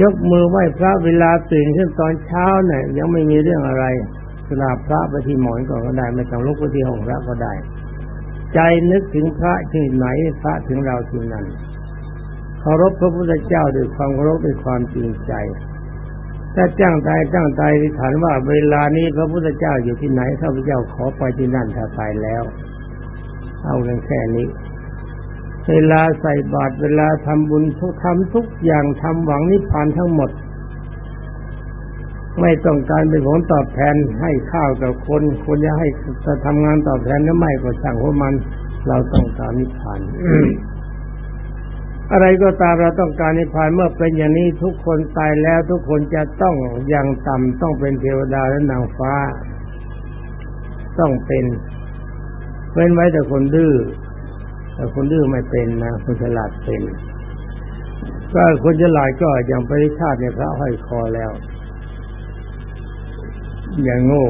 ยกมือไหว้พระเวลาตื่นขึ้นตอนเช้าเนี่ยยังไม่มีเรื่องอะไรกราบพระไปที่หมอนก่อนก็ได้ ไม่ต้องลุกไปที่ห้องพระก็ได้ ใจนึกถึงพระที่ไหนพระถึงเราที่นั่นเคารพพระพุทธเจ้าด้วยความเคารพด้วยความจริงใจ ถ้าจ้างตายจ้างตายที่ฐานว่าเวลานี้พระพุทธเจ้าอยู่ที่ไหนข้าพเจ้าขอไปที่นั่นถ้าตายแล้ว เอาแค่นี้ เวลาใส่บาตรเวลาทำบุญทุกทำทุกอย่างทำหวังนิพพานทั้งหมด ไม่ต้องการเป็นผลตอบแทนให้ข้าวกับคนคนจะให้จะทำงานตอบแทนหรือไม่ก็ช่งพวกมัน เราต้องการนิพพาน อะไรก็ตามเราต้องการนิพพานเมื่อเป็นอย่างนี้ทุกคนตายแล้วทุกคนจะต้องอย่างต่ำต้องเป็นเทวดาและนางฟ้า ต้องเป็นเว้นไว้แต่คนดื้อแต่คนดื้อไม่เป็นนะคนฉลาดเป็นก็คนฉลาดก็อย่างปริชาติในพระห้อยคอแล้ว อย่างโง่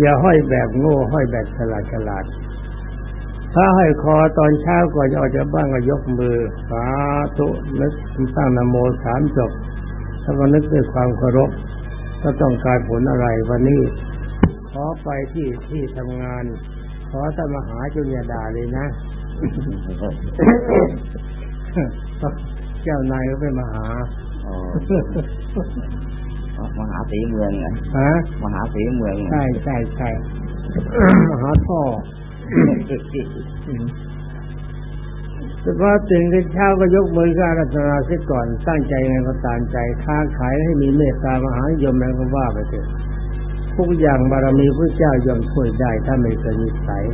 อย่าห้อยแบบโง่ ห้อยแบบฉลาดฉลาด ถ้าห้อยคอตอนเช้าก่อนจะออกจากบ้านก็ยกมือสาธุนึกตั้งนโมสามจบแล้วก็นึกด้วยความเคารพก็ต้องการผลอะไรวันนี้ ขอไปที่ที่ทำงาน ขอถ้ามาหาจุญาดาเลยนะเจ้านายก็ไปมาหาอ๋อมหาสีเมืองเหรอฮะมหาสีเมืองเหรอใช่ใช่ใช่มหาท่อ แต่พอตื่นขึ้นเช้าก็ยกมือขึ้นอารัธนาเสียก่อนตั้งใจไงก็ตามใจค้าขายให้มีเมตตามหายมแล้วก็ว่าไปเถอะทุกอย่างบารมีพระเจ้ายอมช่วยได้ถ้าไม่เกินนิสัย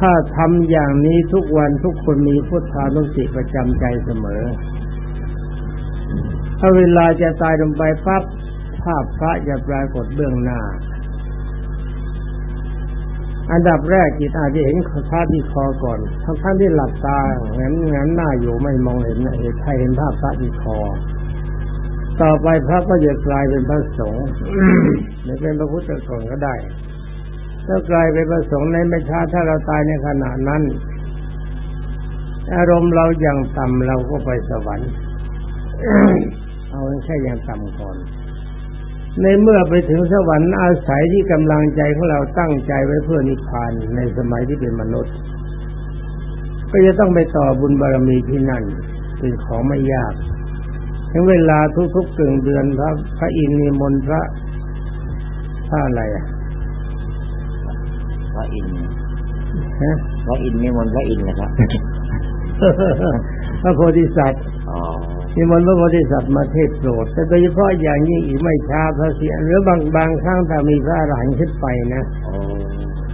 ถ้าทำอย่างนี้ทุกวันทุกคนมีพุทธานุสติประจำใจเสมอ ถ้าเวลาจะตายลงไปปั๊บภาพพระจะปรากฏเบื้องหน้า อันดับแรกจิตอาจจะเห็นพระที่คอก่อนทั้งท่านที่หลับตางั้นงั้นหน้าอยู่ไม่มองเห็นเห็นใครเห็นภาพพระที่คอ ต่อไปพระก็จะกลายเป็นพระสงฆ์หรือเป็นพระพุทธก่อนก็ได้ ถ้ากลายเป็นพระสงฆ์ในไม่ช้าถ้าเราตายในขณะนั้น อารมณ์เราอย่างต่ำเราก็ไปสวรรค์เอาแค่อย่างต่ำก่อน ในเมื่อไปถึงสวรรค์อาศัยที่กำลังใจของเราตั้งใจไว้เพื่อนิพพานในสมัยที่เป็นมนุษย์ ก็จะต้องไปต่อบุญบารมีที่นั่นเป็นของไม่ยากถึงเวลาทุกๆกึ่งเดือนพระพระอินทร์นิมนต์พระพระอะไรอะพระอินทร์ฮะพระอินทร์นิมนต์พระอินทร์นะครับพระโพธิสัตว์อ๋อ นิมนต์พระโพธิสัตว์มาเทศน์โปรด แต่โดยเฉพาะอย่างยิ่งอีกไม่ช้าพระเสียหรือบางบางครั้งถ้ามีพระอรหันต์ขึ้นไปนะอ๋อ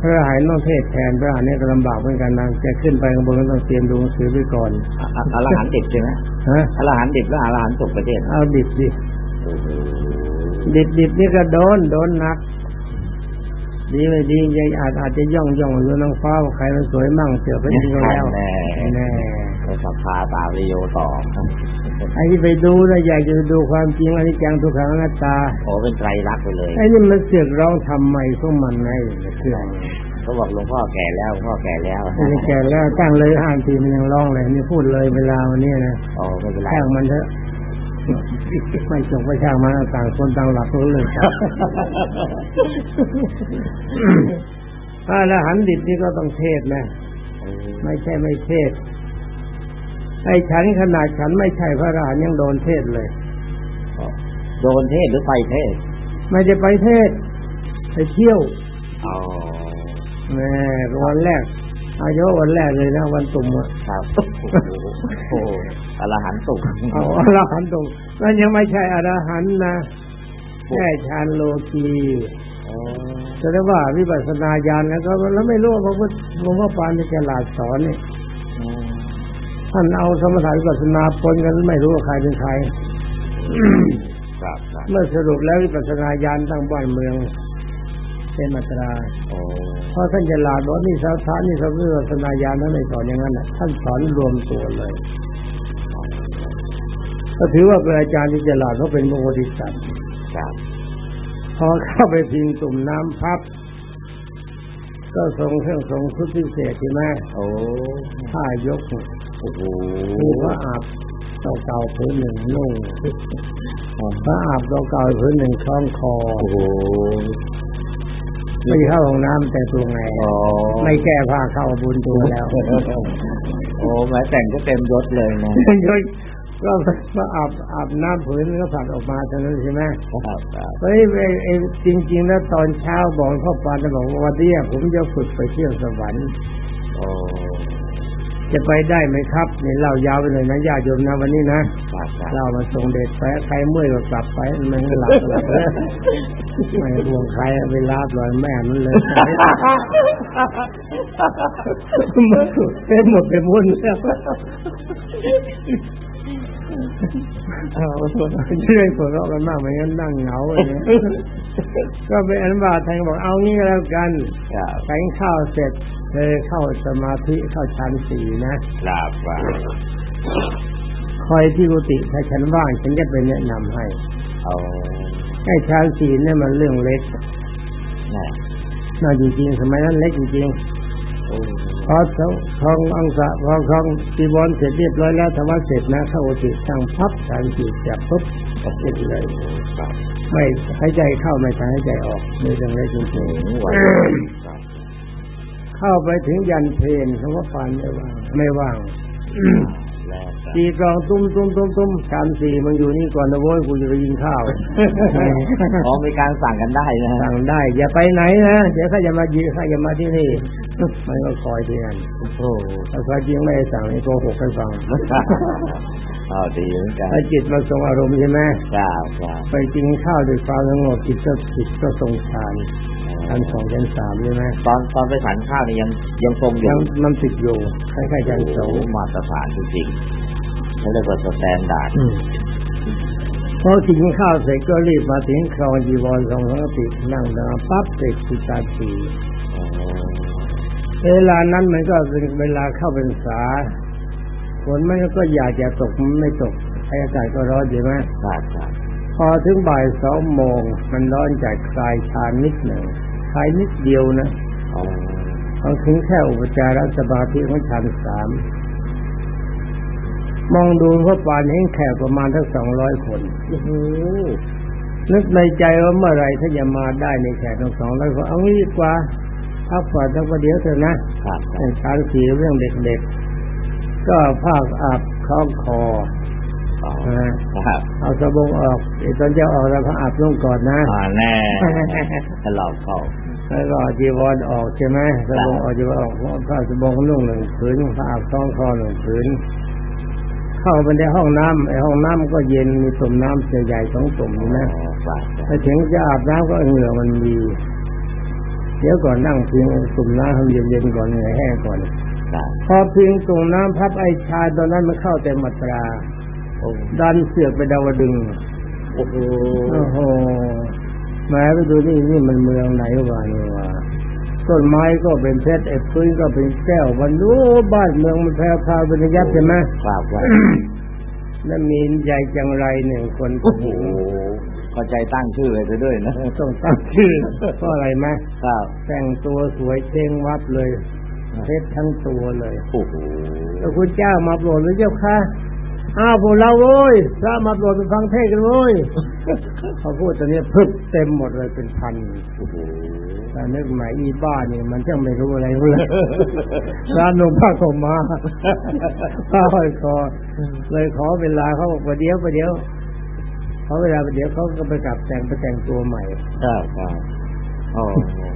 พระอรหันต์ต้องเทศแทนพระอรหันต์เนี่ยก็ลำบากเหมือนกันนะจะขึ้นไปข้างบนก็ต้องเตรียมดูหนังสือไว้ก่อนอะอะอรหันต์ดิบใช่ไหมฮะอรหันต์ดิบแล้วอรหันต์สุกประเทศเอาดิบดิโอ้โหดิบดิบนี่ก็โดนโดนหนักดีไม่ดียังอาจอาจจะย่องย่องอยู่นางฟ้าว่าใครมันสวยมั่งเจอพระอินทร์ก็แล้วแน่แน่ไปสัพพาตาวิโยต่อ ไอ้ที่ไปดูนะอยากจะดูความจริงอันนี้จังทุกขังอนัตตาโอ้เป็นไตรลักษณ์ไปเลยไอ้นี่มันเสือกร้องทำไมของมันไงเครื่องเขาบอกหลวงพ่อแก่แล้วหลวงพ่อแก่แล้วไอ้นี่แก่แล้วตั้งเลยห้ามทีมันยังร้องเลยนี่พูดเลยเวลาวันนี้นะโอ้ไม่เป็นไรช่างมันเถอะไม่จบไม่ช่างมันต่างคนต่างหลับรู้เลยครับถ้าละหันดิบนี่ก็ต้องเทศนะไม่ใช่ไม่เทศ ไอ้ฉันขนาดฉันไม่ใช่พระอรหันต์ยังโดนเทศเลย โดนเทศหรือไปเทศ ไม่ได้ไปเทศ ไปเที่ยวอ๋อแหม่วันแรกอายุวันแรกเลยนะวันตุ่มอะครับโอ้โหอรหันต์สุกเอาอรหันต์ตุ่มนั่นยังไม่ใช่อรหันต์นะแค่ฌานโลกีอ๋อแสดงว่าวิปัสสนาญาณแล้วก็แล้วไม่รู้ว่าพระพุทธหลวงพ่อปานจะฉลาดสอนนี่อืม ท่านเอาสมถะวิปัสสนาปนกันไม่รู้ว่าใครเป็นใครครับครับเมื่อสรุปแล้ววิปัสสนาญาณตั้งบ้านเมืองเป็นมาตราโอ้เพราะท่านฉลาดบอกนี่สาธานี่สวิปัสสนาญาณท่านไม่สอนอย่างนั้นน่ะท่านสอนรวมตัวเลยก็ถือว่าเป็นอาจารย์ที่ฉลาดเพราะเป็นโมโหติสัตว์ครับพอเข้าไปพิงตุ่มน้ำพับ ก็ทรงเครื่องทรงชุดพิเศษใช่ไหมโอ้ผ้ายกโอ้โห มีพระอาบเก่าๆผืนหนึ่งนุ่งพระอาบเก่าๆผืนหนึ่งคล้องคอโอ้โหไม่เข้าห้องน้ำแต่ตัวไงอ๋อไม่แก้ผ้าเข้าบุญตัวแล้ว โอ้แม้แต่งก็เต็มยศเลยนะยกก็มาอาบอาบน้ำผืนก็ผัดออกมาเท่านั้นใช่ไหมครับครับเฮ้ยไอ้ไอ้จริง ๆ แล้วตอนเช้าบอกพ่อปานจะบอกว่าวันนี้ผมจะฝึกไปเที่ยวสวรรค์โอ้ จะไปได้ไหมครับนี่เล่ายาวไปเลยนะญาติโยมนะวันนี้นะครับครับเล่ามาส่งเด็กไปใครเมื่อยก็กลับไปไม่งั้นหลับก็หลับเลยไม่ห่วงใครเอาไปลาบลอยแม่มันเลยเป็นหมดไปหมดแล้วเอาช่วยหัวเราะกันมากไม่งั้นนั่งเหงาเลยนะก็เป็นอันว่าท่านก็บอกเอางี้ก็แล้วกันครับฉันข้าวเสร็จ เธอเข้าสมาธิเข้าชั้นสี่นะครับครับคอยที่กุฏิถ้าฉันว่างฉันจะไปแนะนำให้เอาให้ชั้นสี่เนี่ยมันเรื่องเล็กเนี่ยน่าจริงๆสมัยนั้นเล็กจริงโอ้ๆพอเขาทองอังสะพอทองจีวรเสร็จเรียบร้อยแล้วธรรมะเสร็จนะเข้ากุฏิตั้งพับชั้นสี่จับปุ๊บเสร็จเลยครับไม่หายใจเข้าไม่หายใจออกมีเรื่องเล็กจริงโอ้ไหวครับๆ เข้าไปถึงยันเพนเขาก็ฟันไม่ว่างไม่ว่างแล้วแต่ตีกลองตุ้มตุ้มตุ้มตุ้มสามสี่มันอยู่นี่ก่อนนะโว้ยกูจะไปยิงข้าวอ๋อมีการสั่งกันได้นะสั่งได้ อย่าไปไหนนะเดี๋ยวข้าจะมายิงข้าจะมาที่นี่มันก็คอยที่นั่นโอ้โหถ้าเขาจริงไม่ได้สั่งนี่โกหกให้ฟังเอาดีเหมือนกันถ้าจิตมาทรงอารมณ์ใช่ไหมครับครับไปกินข้าวด้วยความสงบจิตก็จิตก็ทรงฌาน ชั้นสองชั้นสามใช่ไหมตอนตอนไปฉันข้าวนี่ยังยังทรงอยู่ยังมันติดอยู่คล้ายๆฌานสองโอ้มาตรฐานจริงๆเขาเรียกว่า standard อืมพอกินข้าวเสร็จก็รีบมาถึงคลองจีวรทรงพระตินั่งนอนปั๊บเสร็จสิตาทีเวลานั้นมันก็เป็นเวลาเข้าเป็นษาฝนมันก็อยากจะตกมันไม่ตกอากาศก็ร้อนใช่ไหมครับครับพอถึงบ่ายสองโมงมันร้อนจากคลายชานิดหนึ่ง คลายนิดเดียวนะอ๋อพอถึงแค่อุปจารสมาธิของฌานสามมองดูพระปานเห็นแขกประมาณทั้งสองร้อยคนโอ้โหนึกในใจว่าเมื่อไหรถ้าจะมาได้ในแขกทั้งสองร้อยคนเอางี้ดีกว่าพักผ่อนสักประเดี๋ยวเถอะนะครับคในรับทางสีเรื่องเด็กๆ ก็ภาคอาบคล้องคออ๋อนะครับเอาสบงออกไอ้ตอนจะออกแล้วพระอาบลงก่อนนะอ่าแน่ถ้าเราเข้า แล้วก็จีวรออกใช่ไหมสบงออกจีวรออกผ้าสบงนุ่งหนึ่งผืนพระอาบคล้องคอหนึ่งผืนเข้าไปในห้องน้ำไอ้ห้องน้ำก็เย็นมีตุ่มน้ำใหญ่ๆสองตุ่มนี่นะอ๋อครับครับถ้าถึงจะอาบน้ำก็เหงื่อมันมีเดี๋ยวก่อนนั่งพิงตุ่มน้ำให้เย็นๆก่อนเหงื่อแห้งก่อนครับพอพิงตุ่มน้ำพับไอ้ชายตอนนั้นมันเข้าแต่มัตราโอ้ดันเสือกไปดาวดึงโอ้โหโอ้โห แหมาไปดูนี่นี่มันเมืองไหนวะนี่วะต้นไม้ก็เป็นเพชรไอ้พื้นก็เป็นแก้ววันนู้บ้านเมืองมันแพร่พราวเป็นยับใช่ไหมครับครับนั่นมีใหญ่จังไรหนึ่งคนโอ้โหเข้าใจตั้งชื่อเลยซะด้วยนะต้องตั้งชื่อเพราะอะไรไหมครับ แต่งตัวสวยเช่งวับเลยเพชรทั้งตัวเลยโอ้โหแล้วคุณเจ้ามาโปรดหรือเจ้าค่ะ อ้าวพวกเราโว้ยพระมาโปรดไปฟังเทศน์กันโว้ยพอพูดตอนนี้พึบเต็มหมดเลยเป็นพันโอ้โหแต่นึกใหมายอีบ้านี่มันช่างไม่รู้อะไรเลยร้านหนุ่มผ้าขมมาผ้าห้อยคอเลยขอเวลาเขาบอกประเดี๋ยวประเดี๋ยวขอเวลาประเดี๋ยวเขาก็ไปกลับแต่งไปแต่งตัวใหม่ครับครับโอ้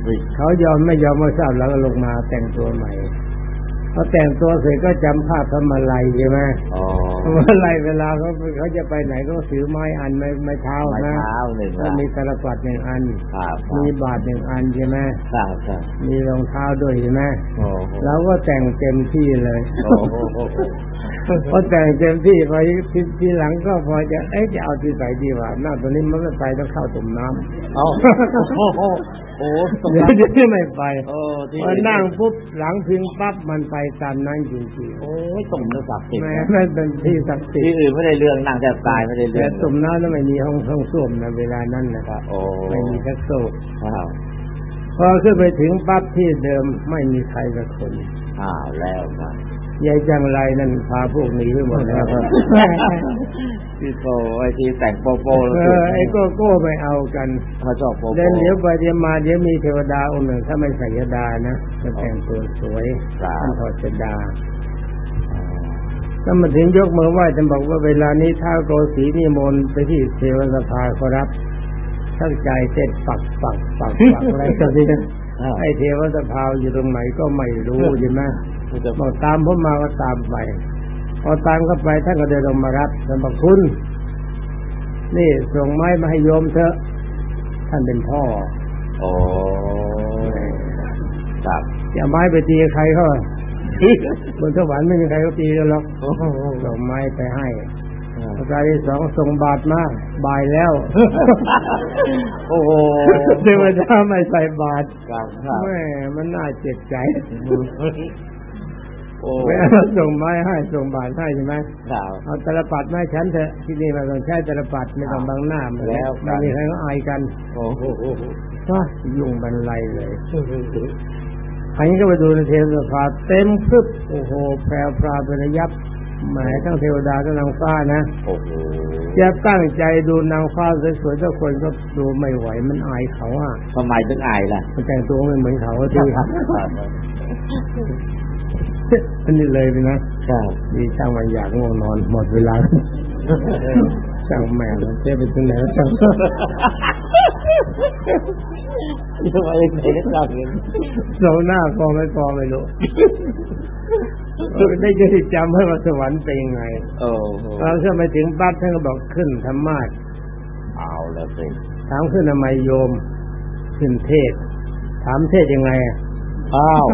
โหเขายอมไม่ยอมมาทราบแล้วก็ลงมาแต่งตัวใหม่ พอแต่งตัวเสร็จก็จำภาพธรรมลัยใช่ไหมอ๋อเมื่อไรเวลาเขาเขาจะไปไหนก็ถือไม้อันไม้ไม้เท้าไม้นะเท้าหนึ่งแล้วละมีตะลัดหนึ่งอันครับคมีบาทหนึ่งอันใช่ไหมรับครับมีรองเท้าด้วยใช่ไหมโอ้โหเราก็แต่งเต็มที่เลยโอ้โหโอ้โห พอแต่งเต็มที่พอทีทีหลังก็พอจะเอ๊ะจะเอาที่ไหนดีวะหน้าตัวนี้มันไม่ไปต้องเข้าตุ่มน้ำเอาโอ้โหโอ้โหตรงเดี๋ยวนั้นเดี๋ยวไม่ไปโอ้ที่พอนั่งปุ๊บหลังพิงปั๊บมันไปตามนั้นจริงโอ้ยตุ่มนึกศักดิ์สิทๆธิ์แม้นะไม่เป็นที่ศักดิ์สิทที่ธิ์อื่นไม่ได้เรื่องนั่งแทบตายไม่ได้เรื่แต่องตุ่มน้ำนั้นไม่มีห้องห้องส้วมนะเวลานั้นนะครับโอ้ไม่มีทักโซ่อ้าวพอขึ้นไปถึงปั๊บที่เดิมไม่มีใครสักคนอ้าวแล้วครับ ยายจังไรนั่นพาพวกหนีไปหมดแล้วที่โตไอ้ที่แต่งโปโปเออไอ้โก้โก้ไม่เอากันมาชอบโปโปเดินเดี๋ยวไปเดี๋ยวมาเดี๋ยวมีเทวดาองค์หนึ่งถ้าไม่ใส่ยดานะจะแต่งตัวสวยท่านถอดยดาถ้ามาถึงยกมือไหว้จะบอกว่าเวลานี้ท้าวโกสีนิมนต์ไปที่เทวสภาขอรับตั้งใจเสร็จปักปักปักปักอะไรก็ดีนะอ้าวไอ้เทวสภาอยู่ตรงไหนก็ไม่รู้ใช่ไหมมันจะ บอกตามผมมาก็ตามไปพอตามเข้าไปท่านก็เดินลงมารับท่านบอกคุณ นี่ส่งไม้มาให้โยมเถอะ ท่านเป็นพ่อโอ้ครับอย่าไม้ไปตีใครเขาบนสวรรค์ไม่มีใครเขาตีกันหรอกโอ้โหส่งไม้ไปให้ประการที่สองส่งบาทมาบายแล้ว โอ้โหเทวดาไม่ใส่บาทครับครับแม่มันน่าเจ็บใจโอ้ เวลาส่งไม้ให้ส่งบาทให้ใช่ไหมครับเอาตะลปัดมาให้ฉันเถอะที่นี่เราต้องใช้ตะลปัดไม่ต้องบังหน้ามันแล้วไม่มีใครก็อายกันโอ้โหก็ยุ่งบรรลัยเลยอันนี้ก็ไปดูในเทวสภาเต็มพรึบโอ้โหแพรวพราวเป็นระยับแหมทั้งเทวดาทั้งนางฟ้านะโอ้โหจะตั้งใจดูนางฟ้าสวยๆทุกคนก็ดูไม่ไหวมันอายเขาอะทำไมถึงอายล่ะมันแต่งตัวไม่เหมือนเขาที่ครับ อันนี้เลยไปนะครับดีช่างมันอยากง่วงนอนหมดเวลาช่างแม่มันเจ๊ไปถึงไหนแล้วช่างทำไมถึงได้ทำอย่างนี้โซหน้าพอไม่พอไม่รู้เออได้จะจำให้ว่าสวรรค์เป็นยังไงโอ้โหพอขึ้นไปถึงปั๊บท่านก็บอกขึ้นธรรมาสเอาแล้วสิถามขึ้นทำไมโยม ขึ้นเทศ ถามเทศยังไงอะ อ้าว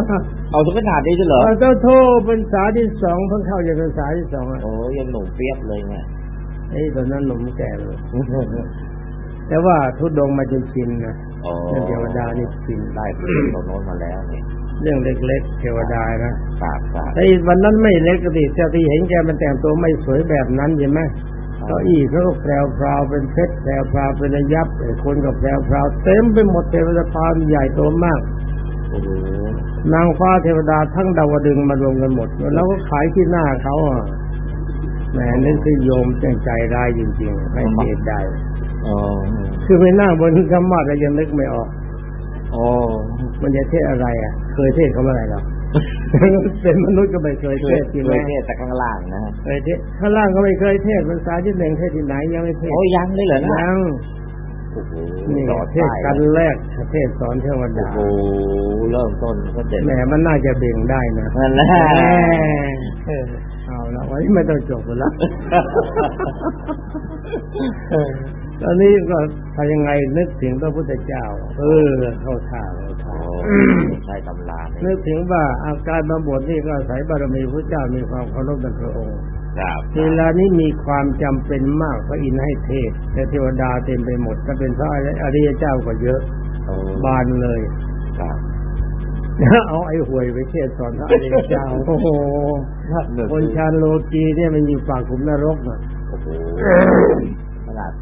เอาถึงขนาดนี้เลยเหรอเอาเจ้าโทเป็นสาที่สองเพิ่งเข้าจะเป็นสาที่สองอะโอ้ยังหนุ่มเปียบเลยไงไอ้ตอนนั้นหนุ่มแก่เลยแต่ว่าทุดงมาจนชินนะโอ้เรื่องเทวดานี่ชินได้ผลตรงโน้นมาแล้วนี่เรื่องเล็กๆเทวดานะครับครับแต่วันนั้นไม่เล็กก็ดิเจ้าที่เห็นแกมันแต่งตัวไม่สวยแบบนั้นใช่ไหมเก้าอี้เขาก็แพรวพราวเป็นเพชรแพรวพราวเป็นระยับไอ้คนก็แพรวพราวเต็มไปหมดเทวดาพานใหญ่โตมากโอ้โห นางฟ้าเทวดาทั้งดาวดึงส์มารวมกันหมด แล้วก็ขายที่หน้าเขาอะแหมนั่นคือโยมแจ้งใจร้ายจริงๆให้เทศได้โอ้คือไปนั่งบนธรรมะแล้วยังนึกไม่ออกโอ้มันจะเทศอะไรอะ เคยเทศเขาเมื่อไหร่หรอเป็นมนุษย์ก็ไม่เคยเคเทยศจริงเคไหมยเทศแต่ข้างล่างนะฮะเคยเทศข้างล่างก็ไม่เคยเทศภาษาที่หนึ่งเทศที่ไหนยังไม่เทศโอ้ยังเลยเหรอนะยังโอ้โห นี่ต่อเทศกันแรกเทศสอนเทวโอ้ดาโหเริ่มต้นก็เด็ดแหมมันน่าจะเบ่งได้นะนั่นแหละแหมเออเอาละวันนี้ไม่ต้องจบแล้วตอนนี้ก็ทำยังไงนึกถึงพระพุทธเจ้า เออเข้าท่าเข้าท่าโอ้ใช้ตำรานึนี่กถึงว่าอาการบำบทนี่ก็อาศัยบารมีพระเจ้ามีความเคารพในพระองค์ครับ เวลานี้มีความจำเป็นมากพระอินทร์ให้เทศแต่เทวดาเต็มไปหมดถ้าเป็นพระอริยเจ้าก็เยอะโอ้บานเลยครับเอาไอ้หวยไปเทศสอนพระอริยเจ้าโอ้โหหนึ่งคนชาญโลกีเนี่ยมันอยู่ปากขุมนรกน่ะโอ้โหขนาด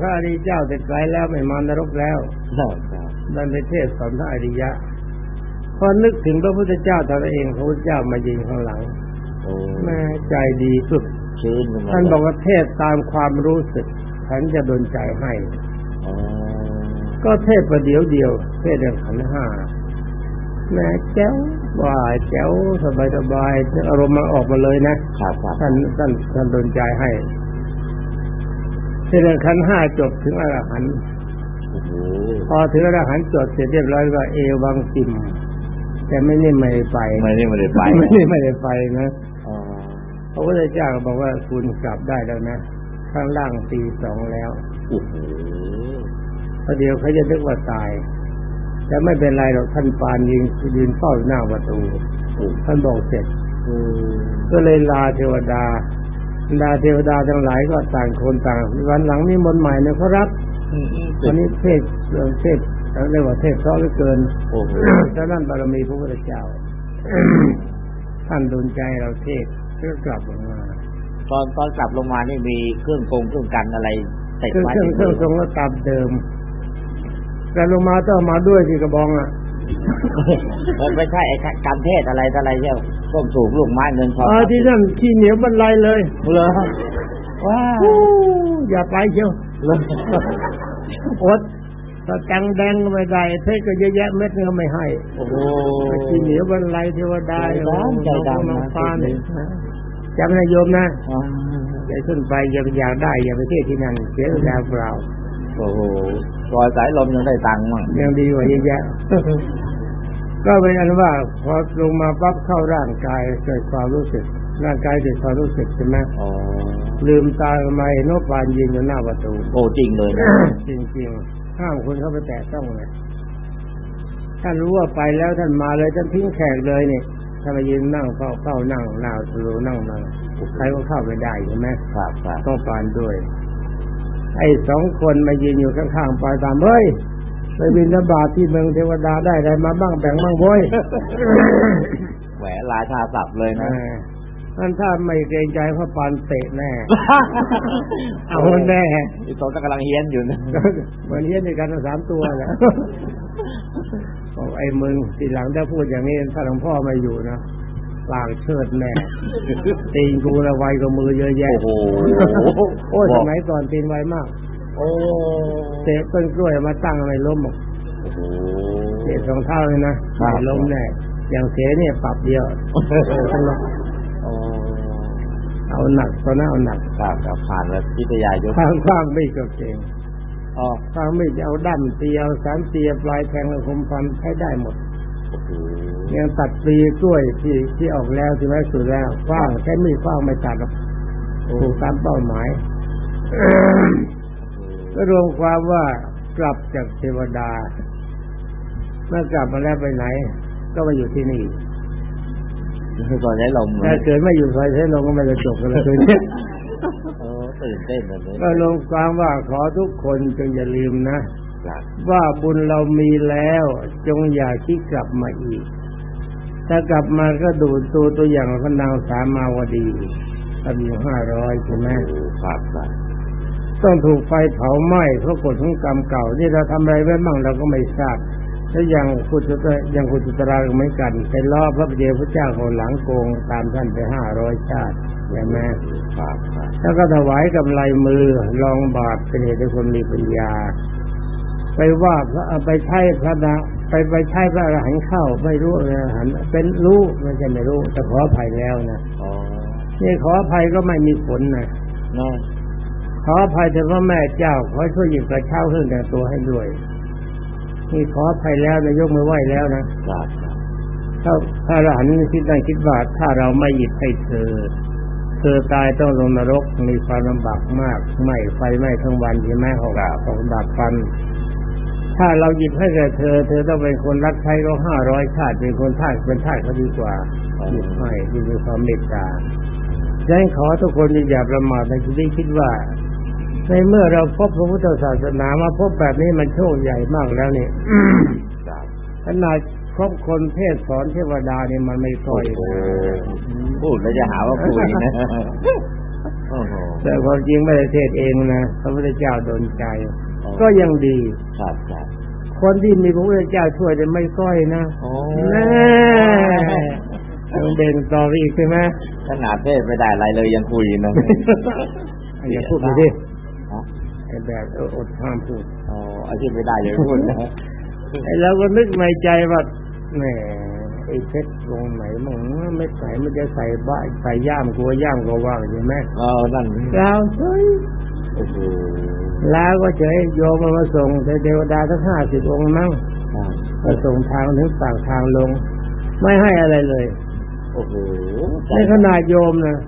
พระอริยเจ้าเสร็จไกลแล้วไม่มานรกแล้วครับครับนั่นไปเทศสอนพระอริยะพอนึกถึงพระพุทธเจ้าตัวเองพระพุทธเจ้ามายืนข้างหลังโอ้ แม่ใจดีสุดชื่นขึ้นมาท่านบอกว่าเทศตามความรู้สึก ฉันจะดลใจให้อ๋อก็เทศประเดี๋ยวเดียว เทศเรื่องขันธ์ห้าแม่แจ้วว่าแจ้วสบายสบายอารมณ์มันออกมาเลยนะครับครับท่านท่านท่านดลใจให้เทศเรื่องขันธ์ห้าจบถึงอรหันต์โอ้โหพอถึงอรหันต์จบเสร็จเรียบร้อยก็เอวังติม แต่ไม่ได้ไม่ได้ไป ไม่ได้ไม่ได้ไปไม่ได้ไม่ได้ไปนะอ๋อพระพุทธเจ้าก็บอกว่าคุณกลับได้แล้วนะข้างล่างตีสองแล้วโอ้โหพอเดียวเขาจะนึกว่าตายแต่ไม่เป็นไรหรอกท่านปานยืนยืนเฝ้าหน้าประตูโอ้ท่านบอกเสร็จโหก็เลยลาเทวดาลาเทวดาทั้งหลายก็ต่างคนต่าง วันหลังนี่มนต์ใหม่เนี่ยเขารับอืมอืมวันนี้เทศเทศ เรียกว่าเทศเพราะเหลือเกินโอ้โหฉะนั้นบารมีพระพุทธเจ้าท่านดุลใจเราเทศก็กลับลงมาตอนตอนกลับลงมานี่มีเครื่องกงเครื่องกันอะไรติดเครื่องไว้เครื่องเครื่องทรงก็ตามเดิม แต่ลงมาต้องเอามาด้วยที่กระบองอะมันไม่ใช่ไอ้การเทศอะไรต่ออะไรเนี่ยส้มสูงลูกไม้เงินทองอ่าที่นั่นที่เหนียวบรรลัยเลยเหรอว้าอู้อย่าไปเชียวเหรออด ถ้าตังแดงก็ไม่ได้เทศก็เยอะแยะเม็ดก็ไม่ให้ โอ้โหที่เหนียวบรรลัยเทวดาใจดำใจดำน้องนะฟ้าเนี่ยจำนายโยมนะอ๋ออย่าขึ้นไปอย่าไปอยากได้ อย่าไปเทศที่นั่นเสียเวลาเปล่าโอ้โหซอยสายลมยังได้ตังค์มั่งยังดีกว่าเยอะแยะก็เป็นอันว่าพอลงมาปั๊บเข้าร่างกายเกิดความรู้สึก ร่างกายเกิดความรู้สึกใช่ไหมอ๋อลืมตาขึ้นมาเห็นนกปานยืนอยู่หน้าประตู โอ้จริงเลยนะจริงๆ ห้ามคนเข้าไปแตะต้องเลยท่านรู้ว่าไปแล้วท่านมาเลยท่านทิ้งแขกเลยเนี่ยถ้ามายืนนั่งเฝ้าเฝ้านั่งหน้าประตูนั่งนั่งใครก็เข้าไปได้ใช่ไหมครับครับต้องปานด้วย ไอ้สองคนมายืนอยู่ข้างๆปลายตามเฮ้ยไปบินบาตที่เมืองเทวดาได้อะไรมาบ้างแบ่งบ้างโว้ยแหวราชาศัพท์เลยนะ นั่นถ้าไม่เกรงใจพระปานเตะแน่ เอาแน่อีโตจะกำลังเฮี้ยนอยู่นะวันนี้ในการสามตัวแหละบอกไอ้มึงทีหลังถ้าพูดอย่างนี้ถ้าหลวงพ่อไมาอยู่นะปากเชิดแน่ตีนกูละไวกว่ามือเยอะแยะ โอ้โหโอ้ยสมัยก่อนตีนไวมาก โอ้เตะต้นกล้วยมาตั้งไม่ล้มหรอกโอ้โหเตะสองเท่าเลยนะครับไม่ล้มแน่อย่างเสเนี่ยปรับเดียวต้องลงโอ้ เอาหนักตอนนั้นเอาหนักครับครับผ่านแล้วพิทยายุทธทางข้างไม่ก็เก่งอ๋อทางไม่จะเอาดั้มเตียวสามเตียปลายแทงและคมฟันใช้ได้หมดโอ้โหยังตัดปลีกล้วยที่ที่ออกแล้วที่ไม่สุดแล้วฟางใช้มีดฟางไม่ตัดหรอกถูกตามเป้าหมายก็รวมความว่ากลับจากเทวดา เมื่อกลับมาแล้วไปไหน ก็มาอยู่ที่นี่ คือตอนนี้ลมถ้าเกิดไม่อยู่ซอยเทนลงก็ไม่จะจบกันเลยคืนนี้โอ้ตื่นเต้นแบบนี้ก็ลงความว่าขอทุกคนจงอย่าลืมนะว่าบุญเรามีแล้ว จงอย่าคิดกลับมาอีก ถ้ากลับมาก็ดูตัวตัวอย่างพระนางสามาวดีทำอยู่ห้าร้อยใช่ไหมครับต้องถูกไฟเผาไหม้เพราะกฎของกรรมเก่าที่เราทำอะไรไว้บ้างเราก็ไม่ทราบ แล้วอย่างคุณจุตอย่างคุณจุตราก็เหมือนกันเป็นล้อพระเดชพระเจ้าของหลังโกงตามท่านไปห้าร้อยชาติใช่ไหมครับครับแล้วก็ถวายกำไรมือรองบาทเป็นเหตุให้คนมีปัญญา ไปว่าพระไปใช้พระนาไปไปใช้พระอรหันต์เข้าไม่รู้อรหันต์เป็นรู้ไม่ใช่ไม่รู้แต่ขออภัยแล้วนะอ๋อนี่ขออภัยก็ไม่มีผลนะเนาะขออภัยแต่พระแม่เจ้าขอช่วยหยิบกระเช้าเครื่องแต่งตัวให้ด้วย นี่ขออภัยแล้วนะยกมือไหว้แล้วนะครับถ้าถ้าอรหันต์คิดได้คิดว่าถ้าเราไม่หยิบให้เธอ เธอตายต้องลงนรกมีความลำบากมากไหม่ไฟไหม้ทั้งวันใช่ไหมของของดับฟัน ถ้าเราหยิบให้แก่เธอ เธอต้องเป็นคนรักใช้ก็ห้าร้อยชาติเป็นคนทาสเป็นทาสก็ดีกว่าหยิบให้ที่มีความเมตตาดังนั้นขอทุกคนอย่าประมาทในชีวิตคิดว่า ในเมื่อเราพบพระพุทธศาสนามาพบแบบนี้มันโชคใหญ่มากแล้วนี่ครับขนาดครบคนเพศสอนเทวดาเนี่ยมันไม่ค่อยโอ้พูดแล้วจะหาว่าคุยนะโอ้โหแต่ความจริงไม่ได้เทศเองนะพระพุทธเจ้าโดนใจ ก็ยังดีครับครับคนที่มีพระพุทธเจ้าช่วยจะไม่ก้อยนะโอ้แน่ต้องเด่นต่อไปอีกใช่ไหมขนาดเทศไม่ได้อะไรเลยยังคุยนะอย่าพูดไปดิ ฮะไอ้แบบเอออดห้ามพูดอ๋ออาชีพไม่ได้เลยพูดนะไอ้เราก็นึกในใจว่าแหมไอ้เพชรลงไหนมึงไม่ใส่มันจะใส่บ้าใส่ย่ามกลัวย่ามกลัวว่างใช่ไหมเออนั่นเราเฉยโอ้โหแล้วก็เฉยโยมมาส่งเทวดาทั้งห้าสิบองค์มั้งครับมาส่งทางถึงปากทางลง ไม่ให้อะไรเลย โอ้โหในขนาดโยมนะ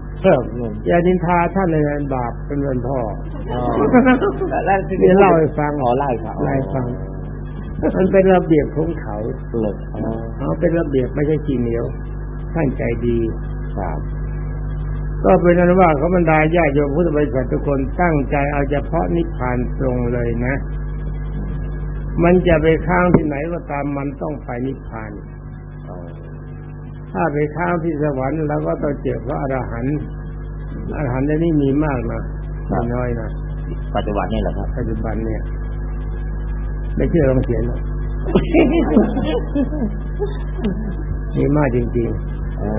อย่าดินทาท่านเลยนะบาปเป็นเงินพ่ออ๋อแล้วแล้วที่นี่เล่าให้ฟังอ๋อเล่าให้ฟังเล่าให้ฟังมันเป็นระเบียบของเขาเลิกอ๋อเขาเป็นระเบียบไม่ใช่ขี้เหนียวท่านใจดีครับก็เป็นนั้นว่าเขาบรรดาญาติโยมพุทธบริษัททุกคนตั้งใจเอาเฉพาะนิพพานตรงเลยนะ มันจะไปค้างที่ไหนก็ตามมันต้องไปนิพพานอ๋อ ถ้าไปค้างที่สวรรค์แล้วก็ต้องเจอพระอรหันต์อรหันต์ในนี้มีมากนะไม่น้อยนะปัจจุบันนี่แหละครับ ปัจจุบันเนี่ย ไม่เชื่อลองเขียนนะมีมากจริงอ๋อ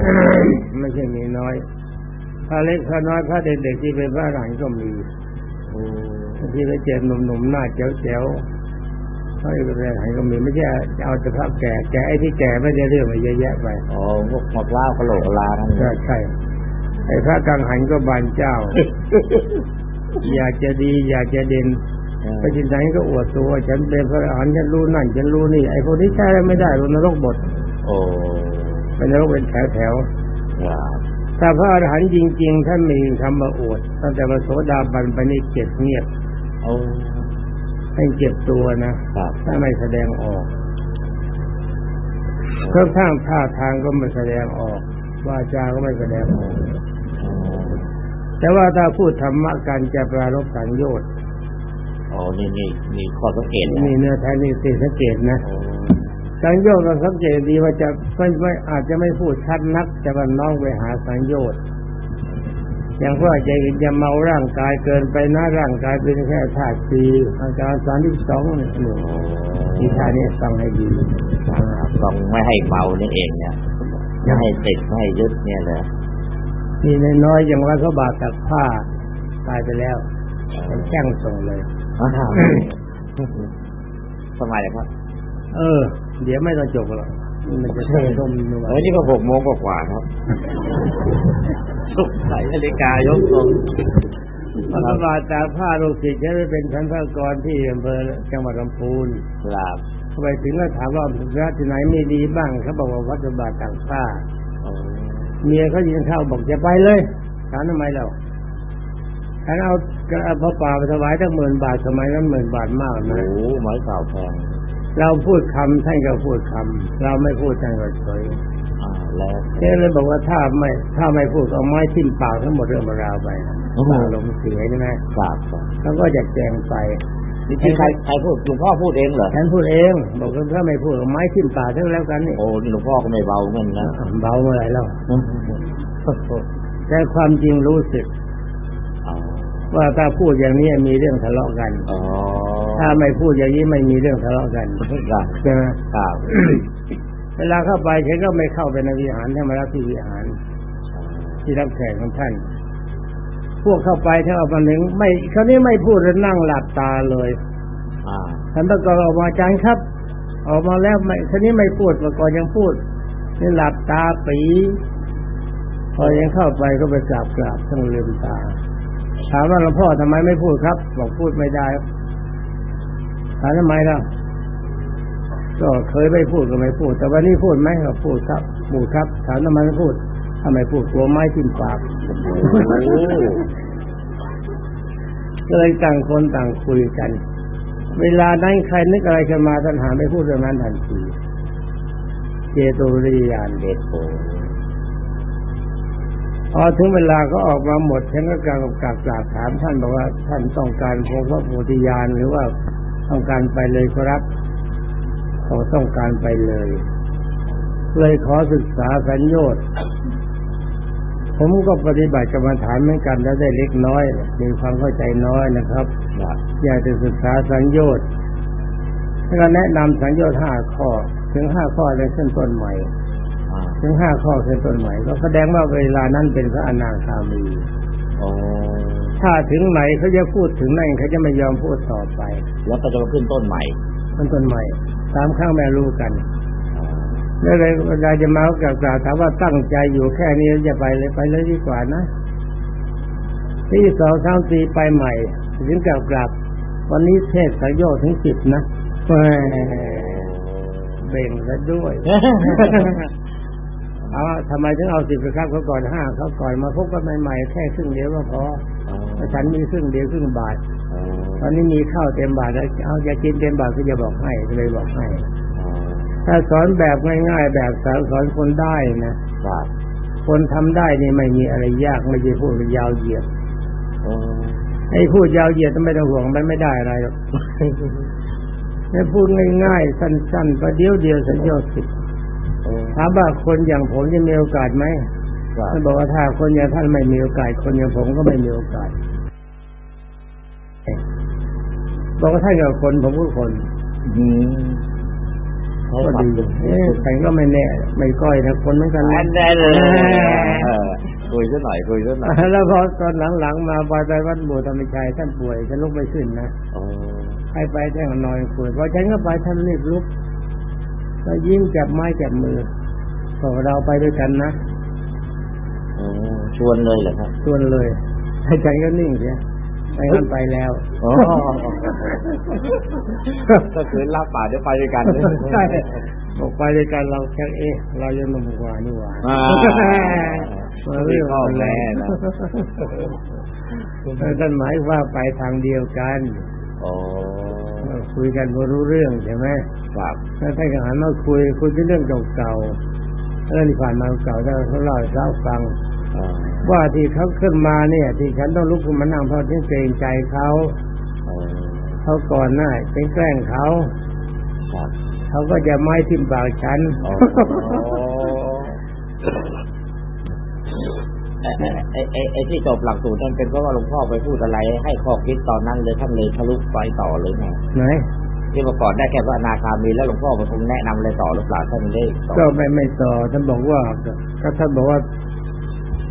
ๆไม่ใช่มีน้อยพระเล็กพระน้อยพระเด็กๆที่เป็นพระอรหันต์ก็มีโอ้บางทีไปเจอหนุ่มๆหน้าแจ๋วๆเขาเป็น พระอรหันต์ก็มีไม่ใช่เอาแต่พระแก่แก่ไอ้ที่แก่ไม่ได้เรื่องไปเยอะแยะไปอ๋อพวกมะพร้าวกะโหลกกะลาทั้งใช่นั้นใช่ไอ้พระกังหันก็บานเจ้า อยากจะดีอยากจะเด่นเออไปที่ไหนก็อวดตัวฉันเป็นพระอรหันต์ฉันรู้นั่นฉันรู้นี่ไอ้พวกนี้ใช่ไม่ได้ลงนรกบทโอ้เป็นนรกเป็นแถวแถวครับๆถ้าพระอรหันต์จริง ๆ ท่านไมมีคำมาอวดตั้งแต่มาโสดาบันไปนี่เก็บเงียบโอ้ ให้เก็บตัวนะครับถ้าไม่แสดงออกเครื่องข้างท่าทางก็ไม่แสดงออกวาจาก็ไม่แสดงออกอ๋อแต่ว่าถ้าพูดธรรมะกันจะปรารบสังโยชน์อ๋อนี่นี่มีข้อสังเกตนะนี่เนื้อแท้นี่ติสังเกตนะโอ้สังโยชน์เราสังเกตดีว่าจะไม่ไม่อาจจะไม่พูดชัดนักแต่ว่าน้องไปหาสังโยชน์ อย่างว่าจะจะเมาร่างกายเกินไปนะร่างกายเป็นแค่ธาตุสี่อาการสามที่สองนี่หนึ่งทีท่านี้ฟังให้ดีครับต้องไม่ให้เมานี่เองเนี่ยไม่ให้ติดไม่ให้ยึดเนี่ยเลยมีน้อยๆอย่างว่าเขาบาดตักผ้าตายไปแล้วมันแช่งส่งเลยอ้าวทำไมล่ะครับ เออ เดี๋ยวไม่ต้องจบหรอก มันจะต้องต้มนัวเออนี่ก็หกโมงกว่าครับสุกใส่นาฬิกายกตรงมันก็บาดตากผ้าลูกศิษย์ฉันไปเป็นชั้นพระกรที่อำเภอจังหวัดลำพูนครับเข้าไปถึงแล้วถามว่าพระที่ไหนไม่ดีบ้างเขาบอกว่าวัดบาทต่างผ้าโอ้เมียเขายินเข้าบอกจะไปเลยถามทำไมเราฉันเอาเอาพระป่าไปถวายตั้งหมื่นบาทสมัยนั้นหมื่นบาทมากนะโอ้หม้เก่าแพง เราพูดคำท่านก็พูดคำเราไม่พูดท่านก็เฉยอ่าแล้วเจ๊เลยบอกว่าถ้าไม่ถ้าไม่พูดเอาไม้ทิ่มปากทั้งหมดเรื่องราวไปปากลงเสียใช่ไหมครับครับเขาก็จะแจงไปนี่ที่ใครใครพูดหลวงพ่อพูดเองเหรอฉันพูดเองบอกว่าถ้าไม่พูดเอาไม้ทิ่มปากทั้งแล้วกันนี่โอ้นี่หลวงพ่อก็ไม่เบาเหมือนกันนะเบาเมื่อไหร่แล้วแต่ความจริงรู้สึกอ๋อ ว่าถ้าพูดอย่างนี้มีเรื่องทะเลาะกันอ๋อถ้าไม่พูดอย่างนี้ไม่มีเรื่องทะเลาะกันครับใช่ไหมครับเวลาเข้าไปฉันก็ไม่เข้าไปในวิหารท่านมารับที่วิหาร ที่รับแขกของท่าน พวกเข้าไปถ้าเอามาหนึ่งไม่คราวนี้ไม่พูดแล้วนั่งหลับตาเลยอ่าท่านตะกอนออกมาจารย์ครับ ออกมาแล้วไม่คราวนี้ไม่พูดเมื่อก่อนยังพูดนี่หลับตาปี พอยังเข้าไปก็ไปกราบกราบต้องลืมตา ถามว่าหลวงพ่อทำไมไม่พูดครับ บอกพูดไม่ได้ถามทำไมล่ะก็เคยไม่พูดก็ไม่พูด แต่วันนี้พูดไหมก็พูดครับพูดครับ ถามทำไมไม่พูดทำไมพูดกลัวไม้ทิ่มปากโอ้ก็เลยต่างคนต่างคุยกัน เวลานั้นใครนึกอะไรขึ้นมาท่านหาไม่พูดเรื่องนั้นทันที เจโตวิญญาณเด็ดโอ้ พอถึงเวลาก็ออกมาหมดฉันก็กลางกับกราบกราบถามท่านบอกว่าท่านต้องการพบพระโพธิญาณหรือว่าต้องการไปเลยครับเขาต้องการไปเลย เลยขอศึกษาสัญญชน์ผมก็ปฏิบัติกรรมฐานเหมือนกันแล้วได้เล็กน้อยมีความเข้าใจน้อยนะครับอยากจะศึกษาสัญญชน์ท่านก็แนะนำสัญญชน์ห้าข้อ ถึงห้าข้อในขึ้นต้นใหม่ ถึงห้าข้อขึ้นต้นใหม่ก็แสดงว่าเวลานั้นเป็นพระอนาคามีโอ้ถ้าถึงไหนเขาจะพูดถึงนั่นเขาจะไม่ยอมพูดต่อไป แล้วก็จะมาขึ้นต้นใหม่ต้นต้นใหม่ตามข้างแม่รู้กันอ่าแล้วเลยเวลาจะมากับกล่าวถามว่าตั้งใจอยู่แค่นี้จะไปเลยไปเลยดีกว่านะที่สองสามสี่ไปใหม่ถึงกลับกลับ วันนี้เทศสังโยชน์ถึงสิบนะแหมเบ่งซะด้วยอ เอาทำไมถึงเอาสิบครับเขาก่อนห้าเขาก่อนมาพบกันใหม่ๆแค่ครึ่งเดียวก็พอฉันมีครึ่งเดียวครึ่งบาทตอนนี้มีข้าวเต็มบาทแล้วเอาจะกินเต็มบาทก็จะบอกให้ก็เลยบอกให้ถ้าสอนแบบง่ายๆแบบสอนสอนคนได้นะครับคนทำได้นี่ไม่มีอะไรยากไม่ใช่พูดยาวเหยียดไอ้พูดยาวเหยียดต้องไม่ต้องห่วงมันไม่ได้อะไรหรอกให้พูดง่ายๆสั้นๆประเดี๋ยวเดียวสัญญาสิทธิ์ ถามว่าคนอย่างผมจะมีโอกาสไหมครับท่านบอกว่าถ้าคนอย่างท่านไม่มีโอกาส คนอย่างผมก็ไม่มีโอกาสบอกว่าท่านกับคนผมก็คนอืมก็ดีเอ๊ะแต่ก็ไม่แน่ไม่ก้อยนะคนเหมือนกันอันะนได้เลยเออคุยซะหน่อยคุยซะหน่อยแล้วพอตอนหลังๆมาไปไปวัดบัวธรรมชัยท่านป่วยฉันลุกไม่ขึ้นนะอ๋อให้ไปแท่งนอนคุยพอฉันก็ไปท่านรีบลุก ก็ยิ้มจับไม้จับมือบอกเราไปด้วยกันนะอ๋อชวนเลยเหรอครับชวนเลยให้ฉันก็นิ่งเสียไปท่านไปแล้วอ๋อก็คือรับป่าเดี๋ยวไปด้วยกันใช่บอกไปด้วยกันเราแค่เอ๊ะเรายังหนุ่มกว่านี่หว่าอ่ามาเรื่องพ่อแม่นะเออท่านหมายว่าไปทางเดียวกันอ๋อเออ คุยกันพอรู้เรื่องใช่ไหมครับแล้วท่านก็หันมาคุยคุยเรื่องเก่าๆเรื่องที่ผ่านมาเก่าๆแล้วเขาเล่าให้เราฟังอ๋อว่าที่เขาขึ้นมาเนี่ย ที่ฉันต้องลุกขึ้นมานั่งเพราะที่เกรงใจเขาอ๋อเขาก่อนหน้าเป็นแกล้งเขาครับเขาก็จะไม้ทิ่มปากฉันอ๋อ ไอ้ไอ้ไอ้ไอ้ที่จบหลักสูตรนั่นเป็นเพราะว่าหลวงพ่อไปพูดอะไร ให้ข้อคิดตอนนั้นเลยท่านเลยทะลุไปต่อเลยไงไหนที่เมื่อก่อนได้แค่พระอนาคามีแล้วหลวงพ่อมาคงแนะนำอะไรต่อหรือเปล่าท่านได้ต่อก็ไม่ไม่ต่อท่านบอกว่าก็ท่านบอกว่า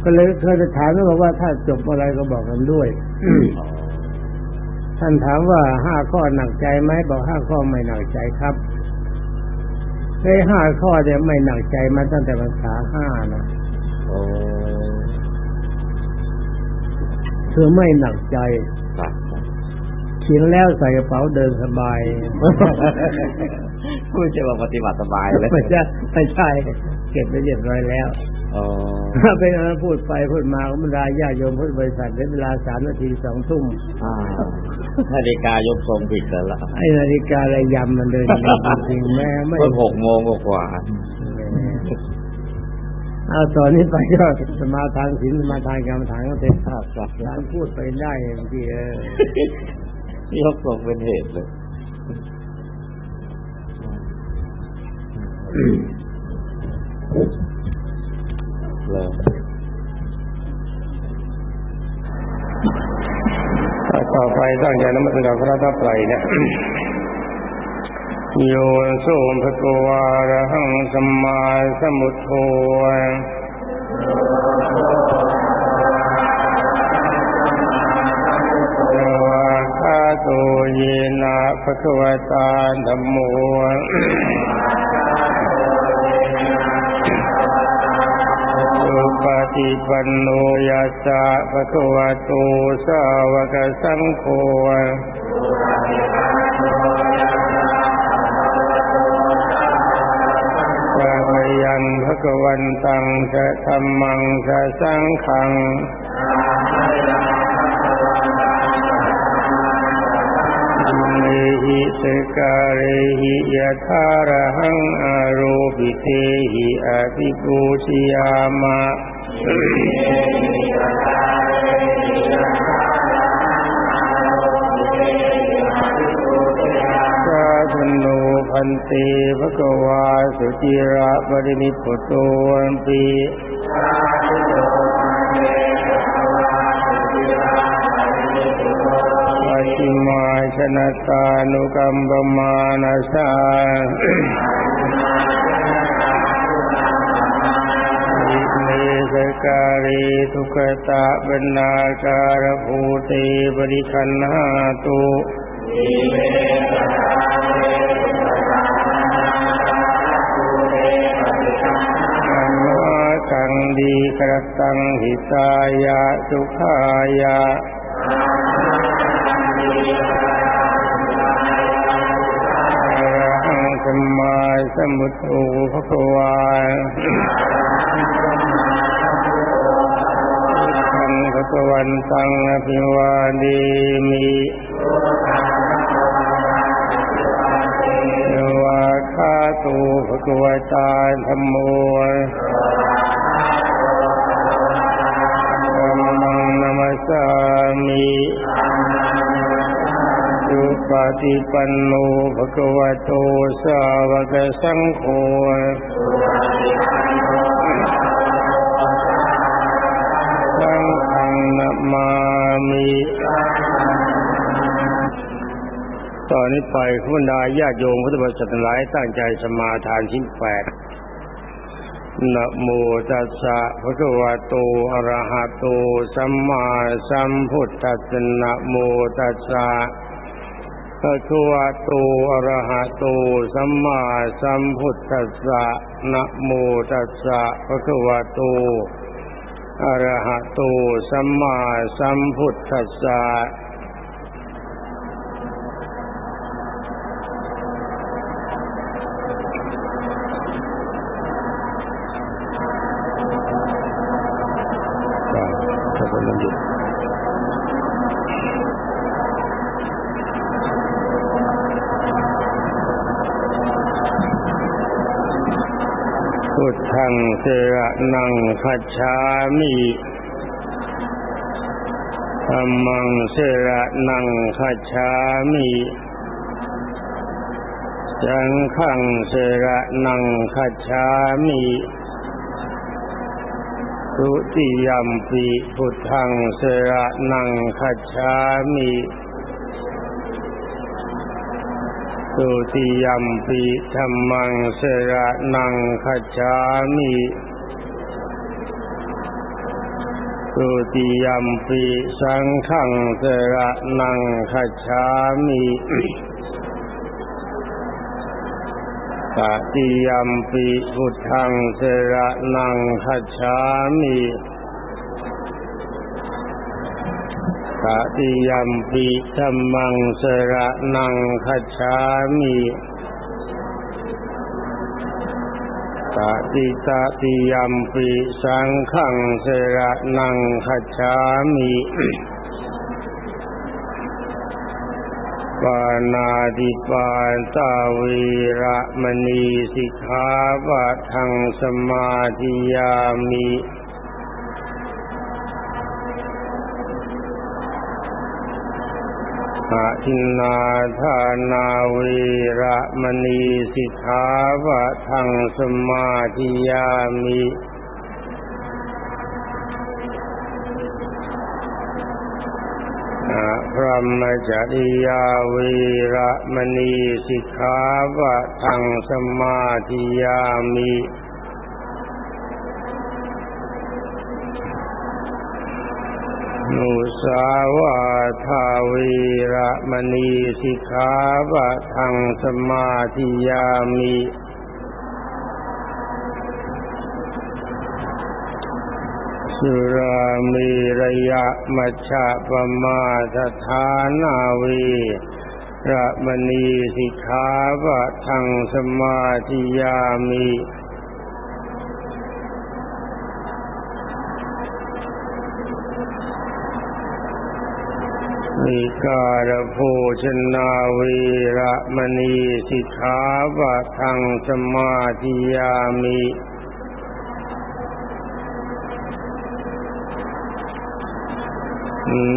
ก็เลยเคยจะถามแล้วบอกว่าถ้าจบอะไรก็บอกกันด้วยอ๋อท่านถามว่าห้าข้อหนักใจไหมบอกห้าข้อไม่หนักใจครับไอ้ห้าข้อเนี่ยไม่หนักใจมาตั้งแต่ภาษาห้านะโอ้ คือไม่หนักใจครับเขียนแล้วใส่กระเป๋าเดินสบายพูดจะมาปฏิบัติสบายเลยไม่ใช่ไม่ใช่ เก็บไปเรียบร้อยแล้วอ๋อเป็นอะไรพูดไปพูดมาก็บรรดาญาติโยมพุทธบริษัทเวลาสามนาทีสองทุ่มอ่านาฬิกายกทรงผิดแล้วล่ะไอ้นาฬิกาอะไรยำมันเดินจริงๆแม่ไม่เพิ่งหกโมงกว่า เอาตอนนี้ไปก็สมาทานศีลสมาทานกรรมฐานก็เสร็จครับครับท่านพูดไปได้บางทีเออยกทรงเป็นเหตุเลยเลยต่อไปตั้งใจนมัสการพระทัพไตรเนี่ย โยโสมภะกวาระหังสัมมาสัมพุทโธวาคาโตเยนะภะคะวะตาธัมโมสุปฏิปันโนยัสสะภะคะวะโตสาวกสังโฆ พยันภะวันตังจะธรรมังจะสังขังเรหิสการิหิยะทาระหังอารูปิเตหิอภิปูชยามะ พันเตภะกวาสุจิระปรินิพพุโตวันปีปัจิมาชนะตานุกัมปมานาชาอิเมสการีทุกตะบรรณาการภูเตบริคันหาตุอั ดีกระตังหิตายะสุขายะหังสสัมมาสัมพุทโธพระกวาทังพระวันตังอภิวาเดมิเอวาคาตูพระวตาธรรมโม ปฏิปันโนภะคะวะโตสาวกสังโฆสังฆังนามามิตอนนี้ไปคุณดาญาติโยมพุทธบริษัทหลายตั้งใจสมาทานชิ้นแปดนะโมตัสสะภะคะวะโต อะระหะโต สัมมาสัมพุทธัสสะนะโมตัสสะ ภะคัวะโตอรหะโตสัมมาสัมพุทธัสสะนะโมตัสสะภะคัวะโตอรหะโตสัมมาสัมพุทธัสสะ เสระนังคัจฉามิธรรมังเสระนังคัจฉามิสังฆังเสระนังคัจฉามิทุติยมปีพุทธังเสระนังคัจฉามิ ทุติยัมปีธรรมังเสระนังคัจามิทุติยัมปีสังฆังเสระนังคัจามิตติยัมปิพุทธังเสระนังคัจามิ ตติยัมปิธรรมังเสระนังคัจามิตติตติยัมปิสังฆังเสระนังคัจามิปานาติปาตาวีระมณีสิกขาปะทังสมาธิยามิอา ทินนาทานาวีระมณีสิกขาปะทังสมาธิยามิพระมจริยาวีระมณีสิกขาวะทังสมาธิยามิ นุสาวาทาวีระมณีสิกขาวะทังสมาธิยามิสุรามีระยะมัชฌะปมาทฐานาวีระมณีสิกขาวะทังสมาธิยามิ มีการโภชนาวีระมณีสิกขาวะทังสมาธิยามิ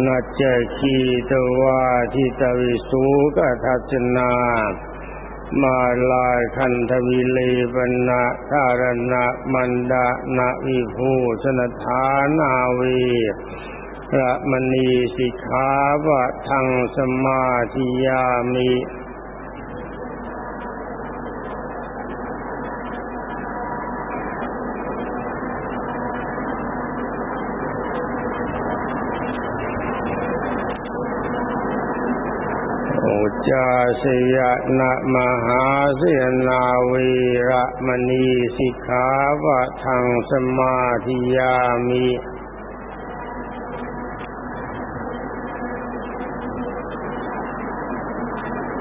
นัจจคีตวาทิตวิสูกทัศนา มาลายคันทวิเลปนะธารณะมันดานาวิภูชนฐานาวี ระมณีสิกขาวะทังสมาธิยามิโอจาสยนะมหาเสนาวีระมณีสิกขาวะทังสมาธิยามิ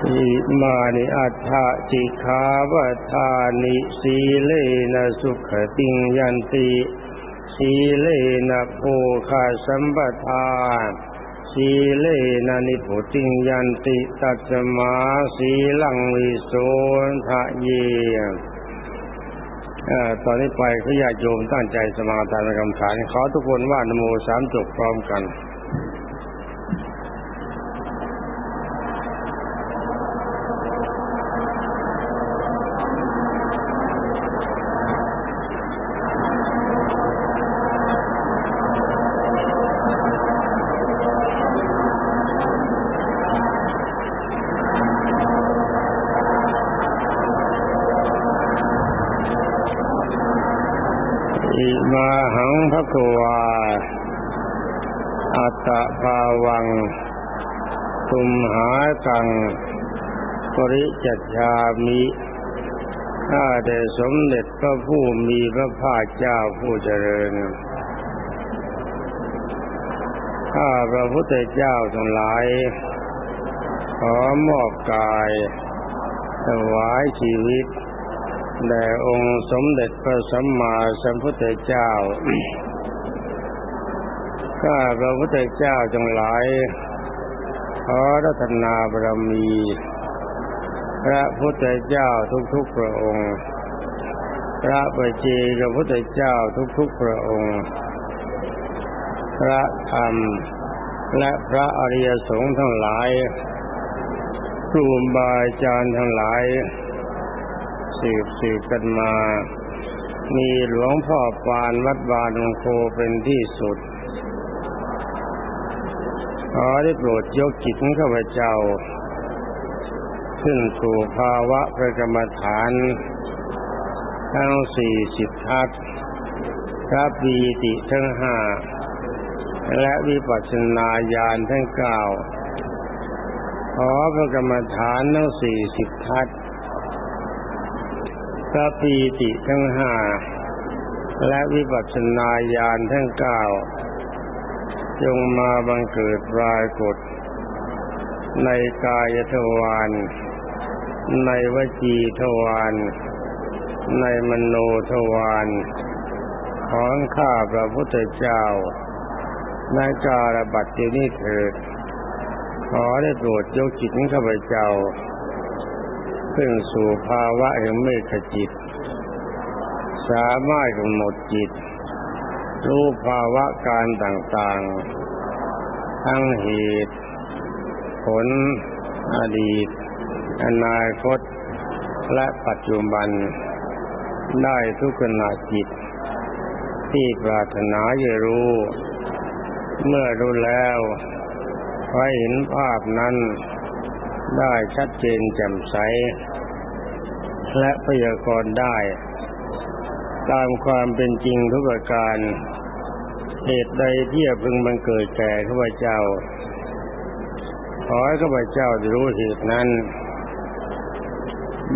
อิมานิอัฏฐจิขาวทานิสีเลนะสุขติงยันติ สีเลนะโภคาสัมปทา สีเลนะนิพุติงยันติตัสมาสีลังวิโสทะเยตอนนี้ไปขยาโยมตั้งใจสมาทานกรรมฐานขอทุกคนว่านโมสามจบพร้อมกัน ปริจัชามิข้าแต่สมเด็จพระผู้มีพระภาคเจ้าผู้เจริญข้าพระพุทธเจ้าทั้งหลาย ขอมอบกายถวายชีวิตแด่องค์สมเด็จพระสัมมาสัมพุทธเจ้า ข้าพระพุทธเจ้าจงหลาย ขอรัตนาบารมี พระพุทธเจ้าทุกๆพระองค์ พระปเจกพุทธเจ้าทุกๆพระองค์ พระธรรมและพระอริยสงฆ์ทั้งหลายครูบาอาจารย์ทั้งหลาย สืบสืบกันมา มีหลวงพ่อปานวัดบานงโคเป็นที่สุดขอได้โปรดยกจิตของข้าพเจ้า ขึ้นสู่ภาวะประกรรมฐานทั้งสี่สิบทัศพระปีติทั้งห้าและวิปัสสนาญาณทั้งเก้าขอพระกรรมฐานทั้งสี่สิบทัศพระปีติทั้งห้าและวิปัสสนาญาณทั้งเก้าจงมาบังเกิดปรากฏในกายทวาร ในวจีทวารในมโนทวารของข้าพระพุทธเจ้าในการบัตินี้เถิด ขอได้โปรดยกจิตข้าพเจ้าขึ้นสู่ภาวะแห่งเมฆจิต สามารถกำหนดจิต รู้ภาวะการต่างๆ ทั้งเหตุ ผลอดีต อนาคตและปัจจุบันได้ทุกขณะจิต ที่ปรารถนาจะรู้ เมื่อรู้แล้วพอเห็นภาพนั้น ได้ชัดเจนแจ่มใส และพยากรณ์ได้ ตามความเป็นจริงทุกประการ เหตุใดที่จะพึงบังเกิดแก่ข้าพเจ้า ขอให้ข้าพเจ้าได้รู้เหตุนั้น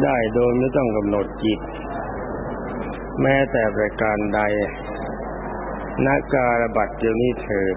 ได้โดยไม่ต้องกำหนดจิต แม้แต่ประการใดนักการบัตรเดี๋ยวนี้เถิด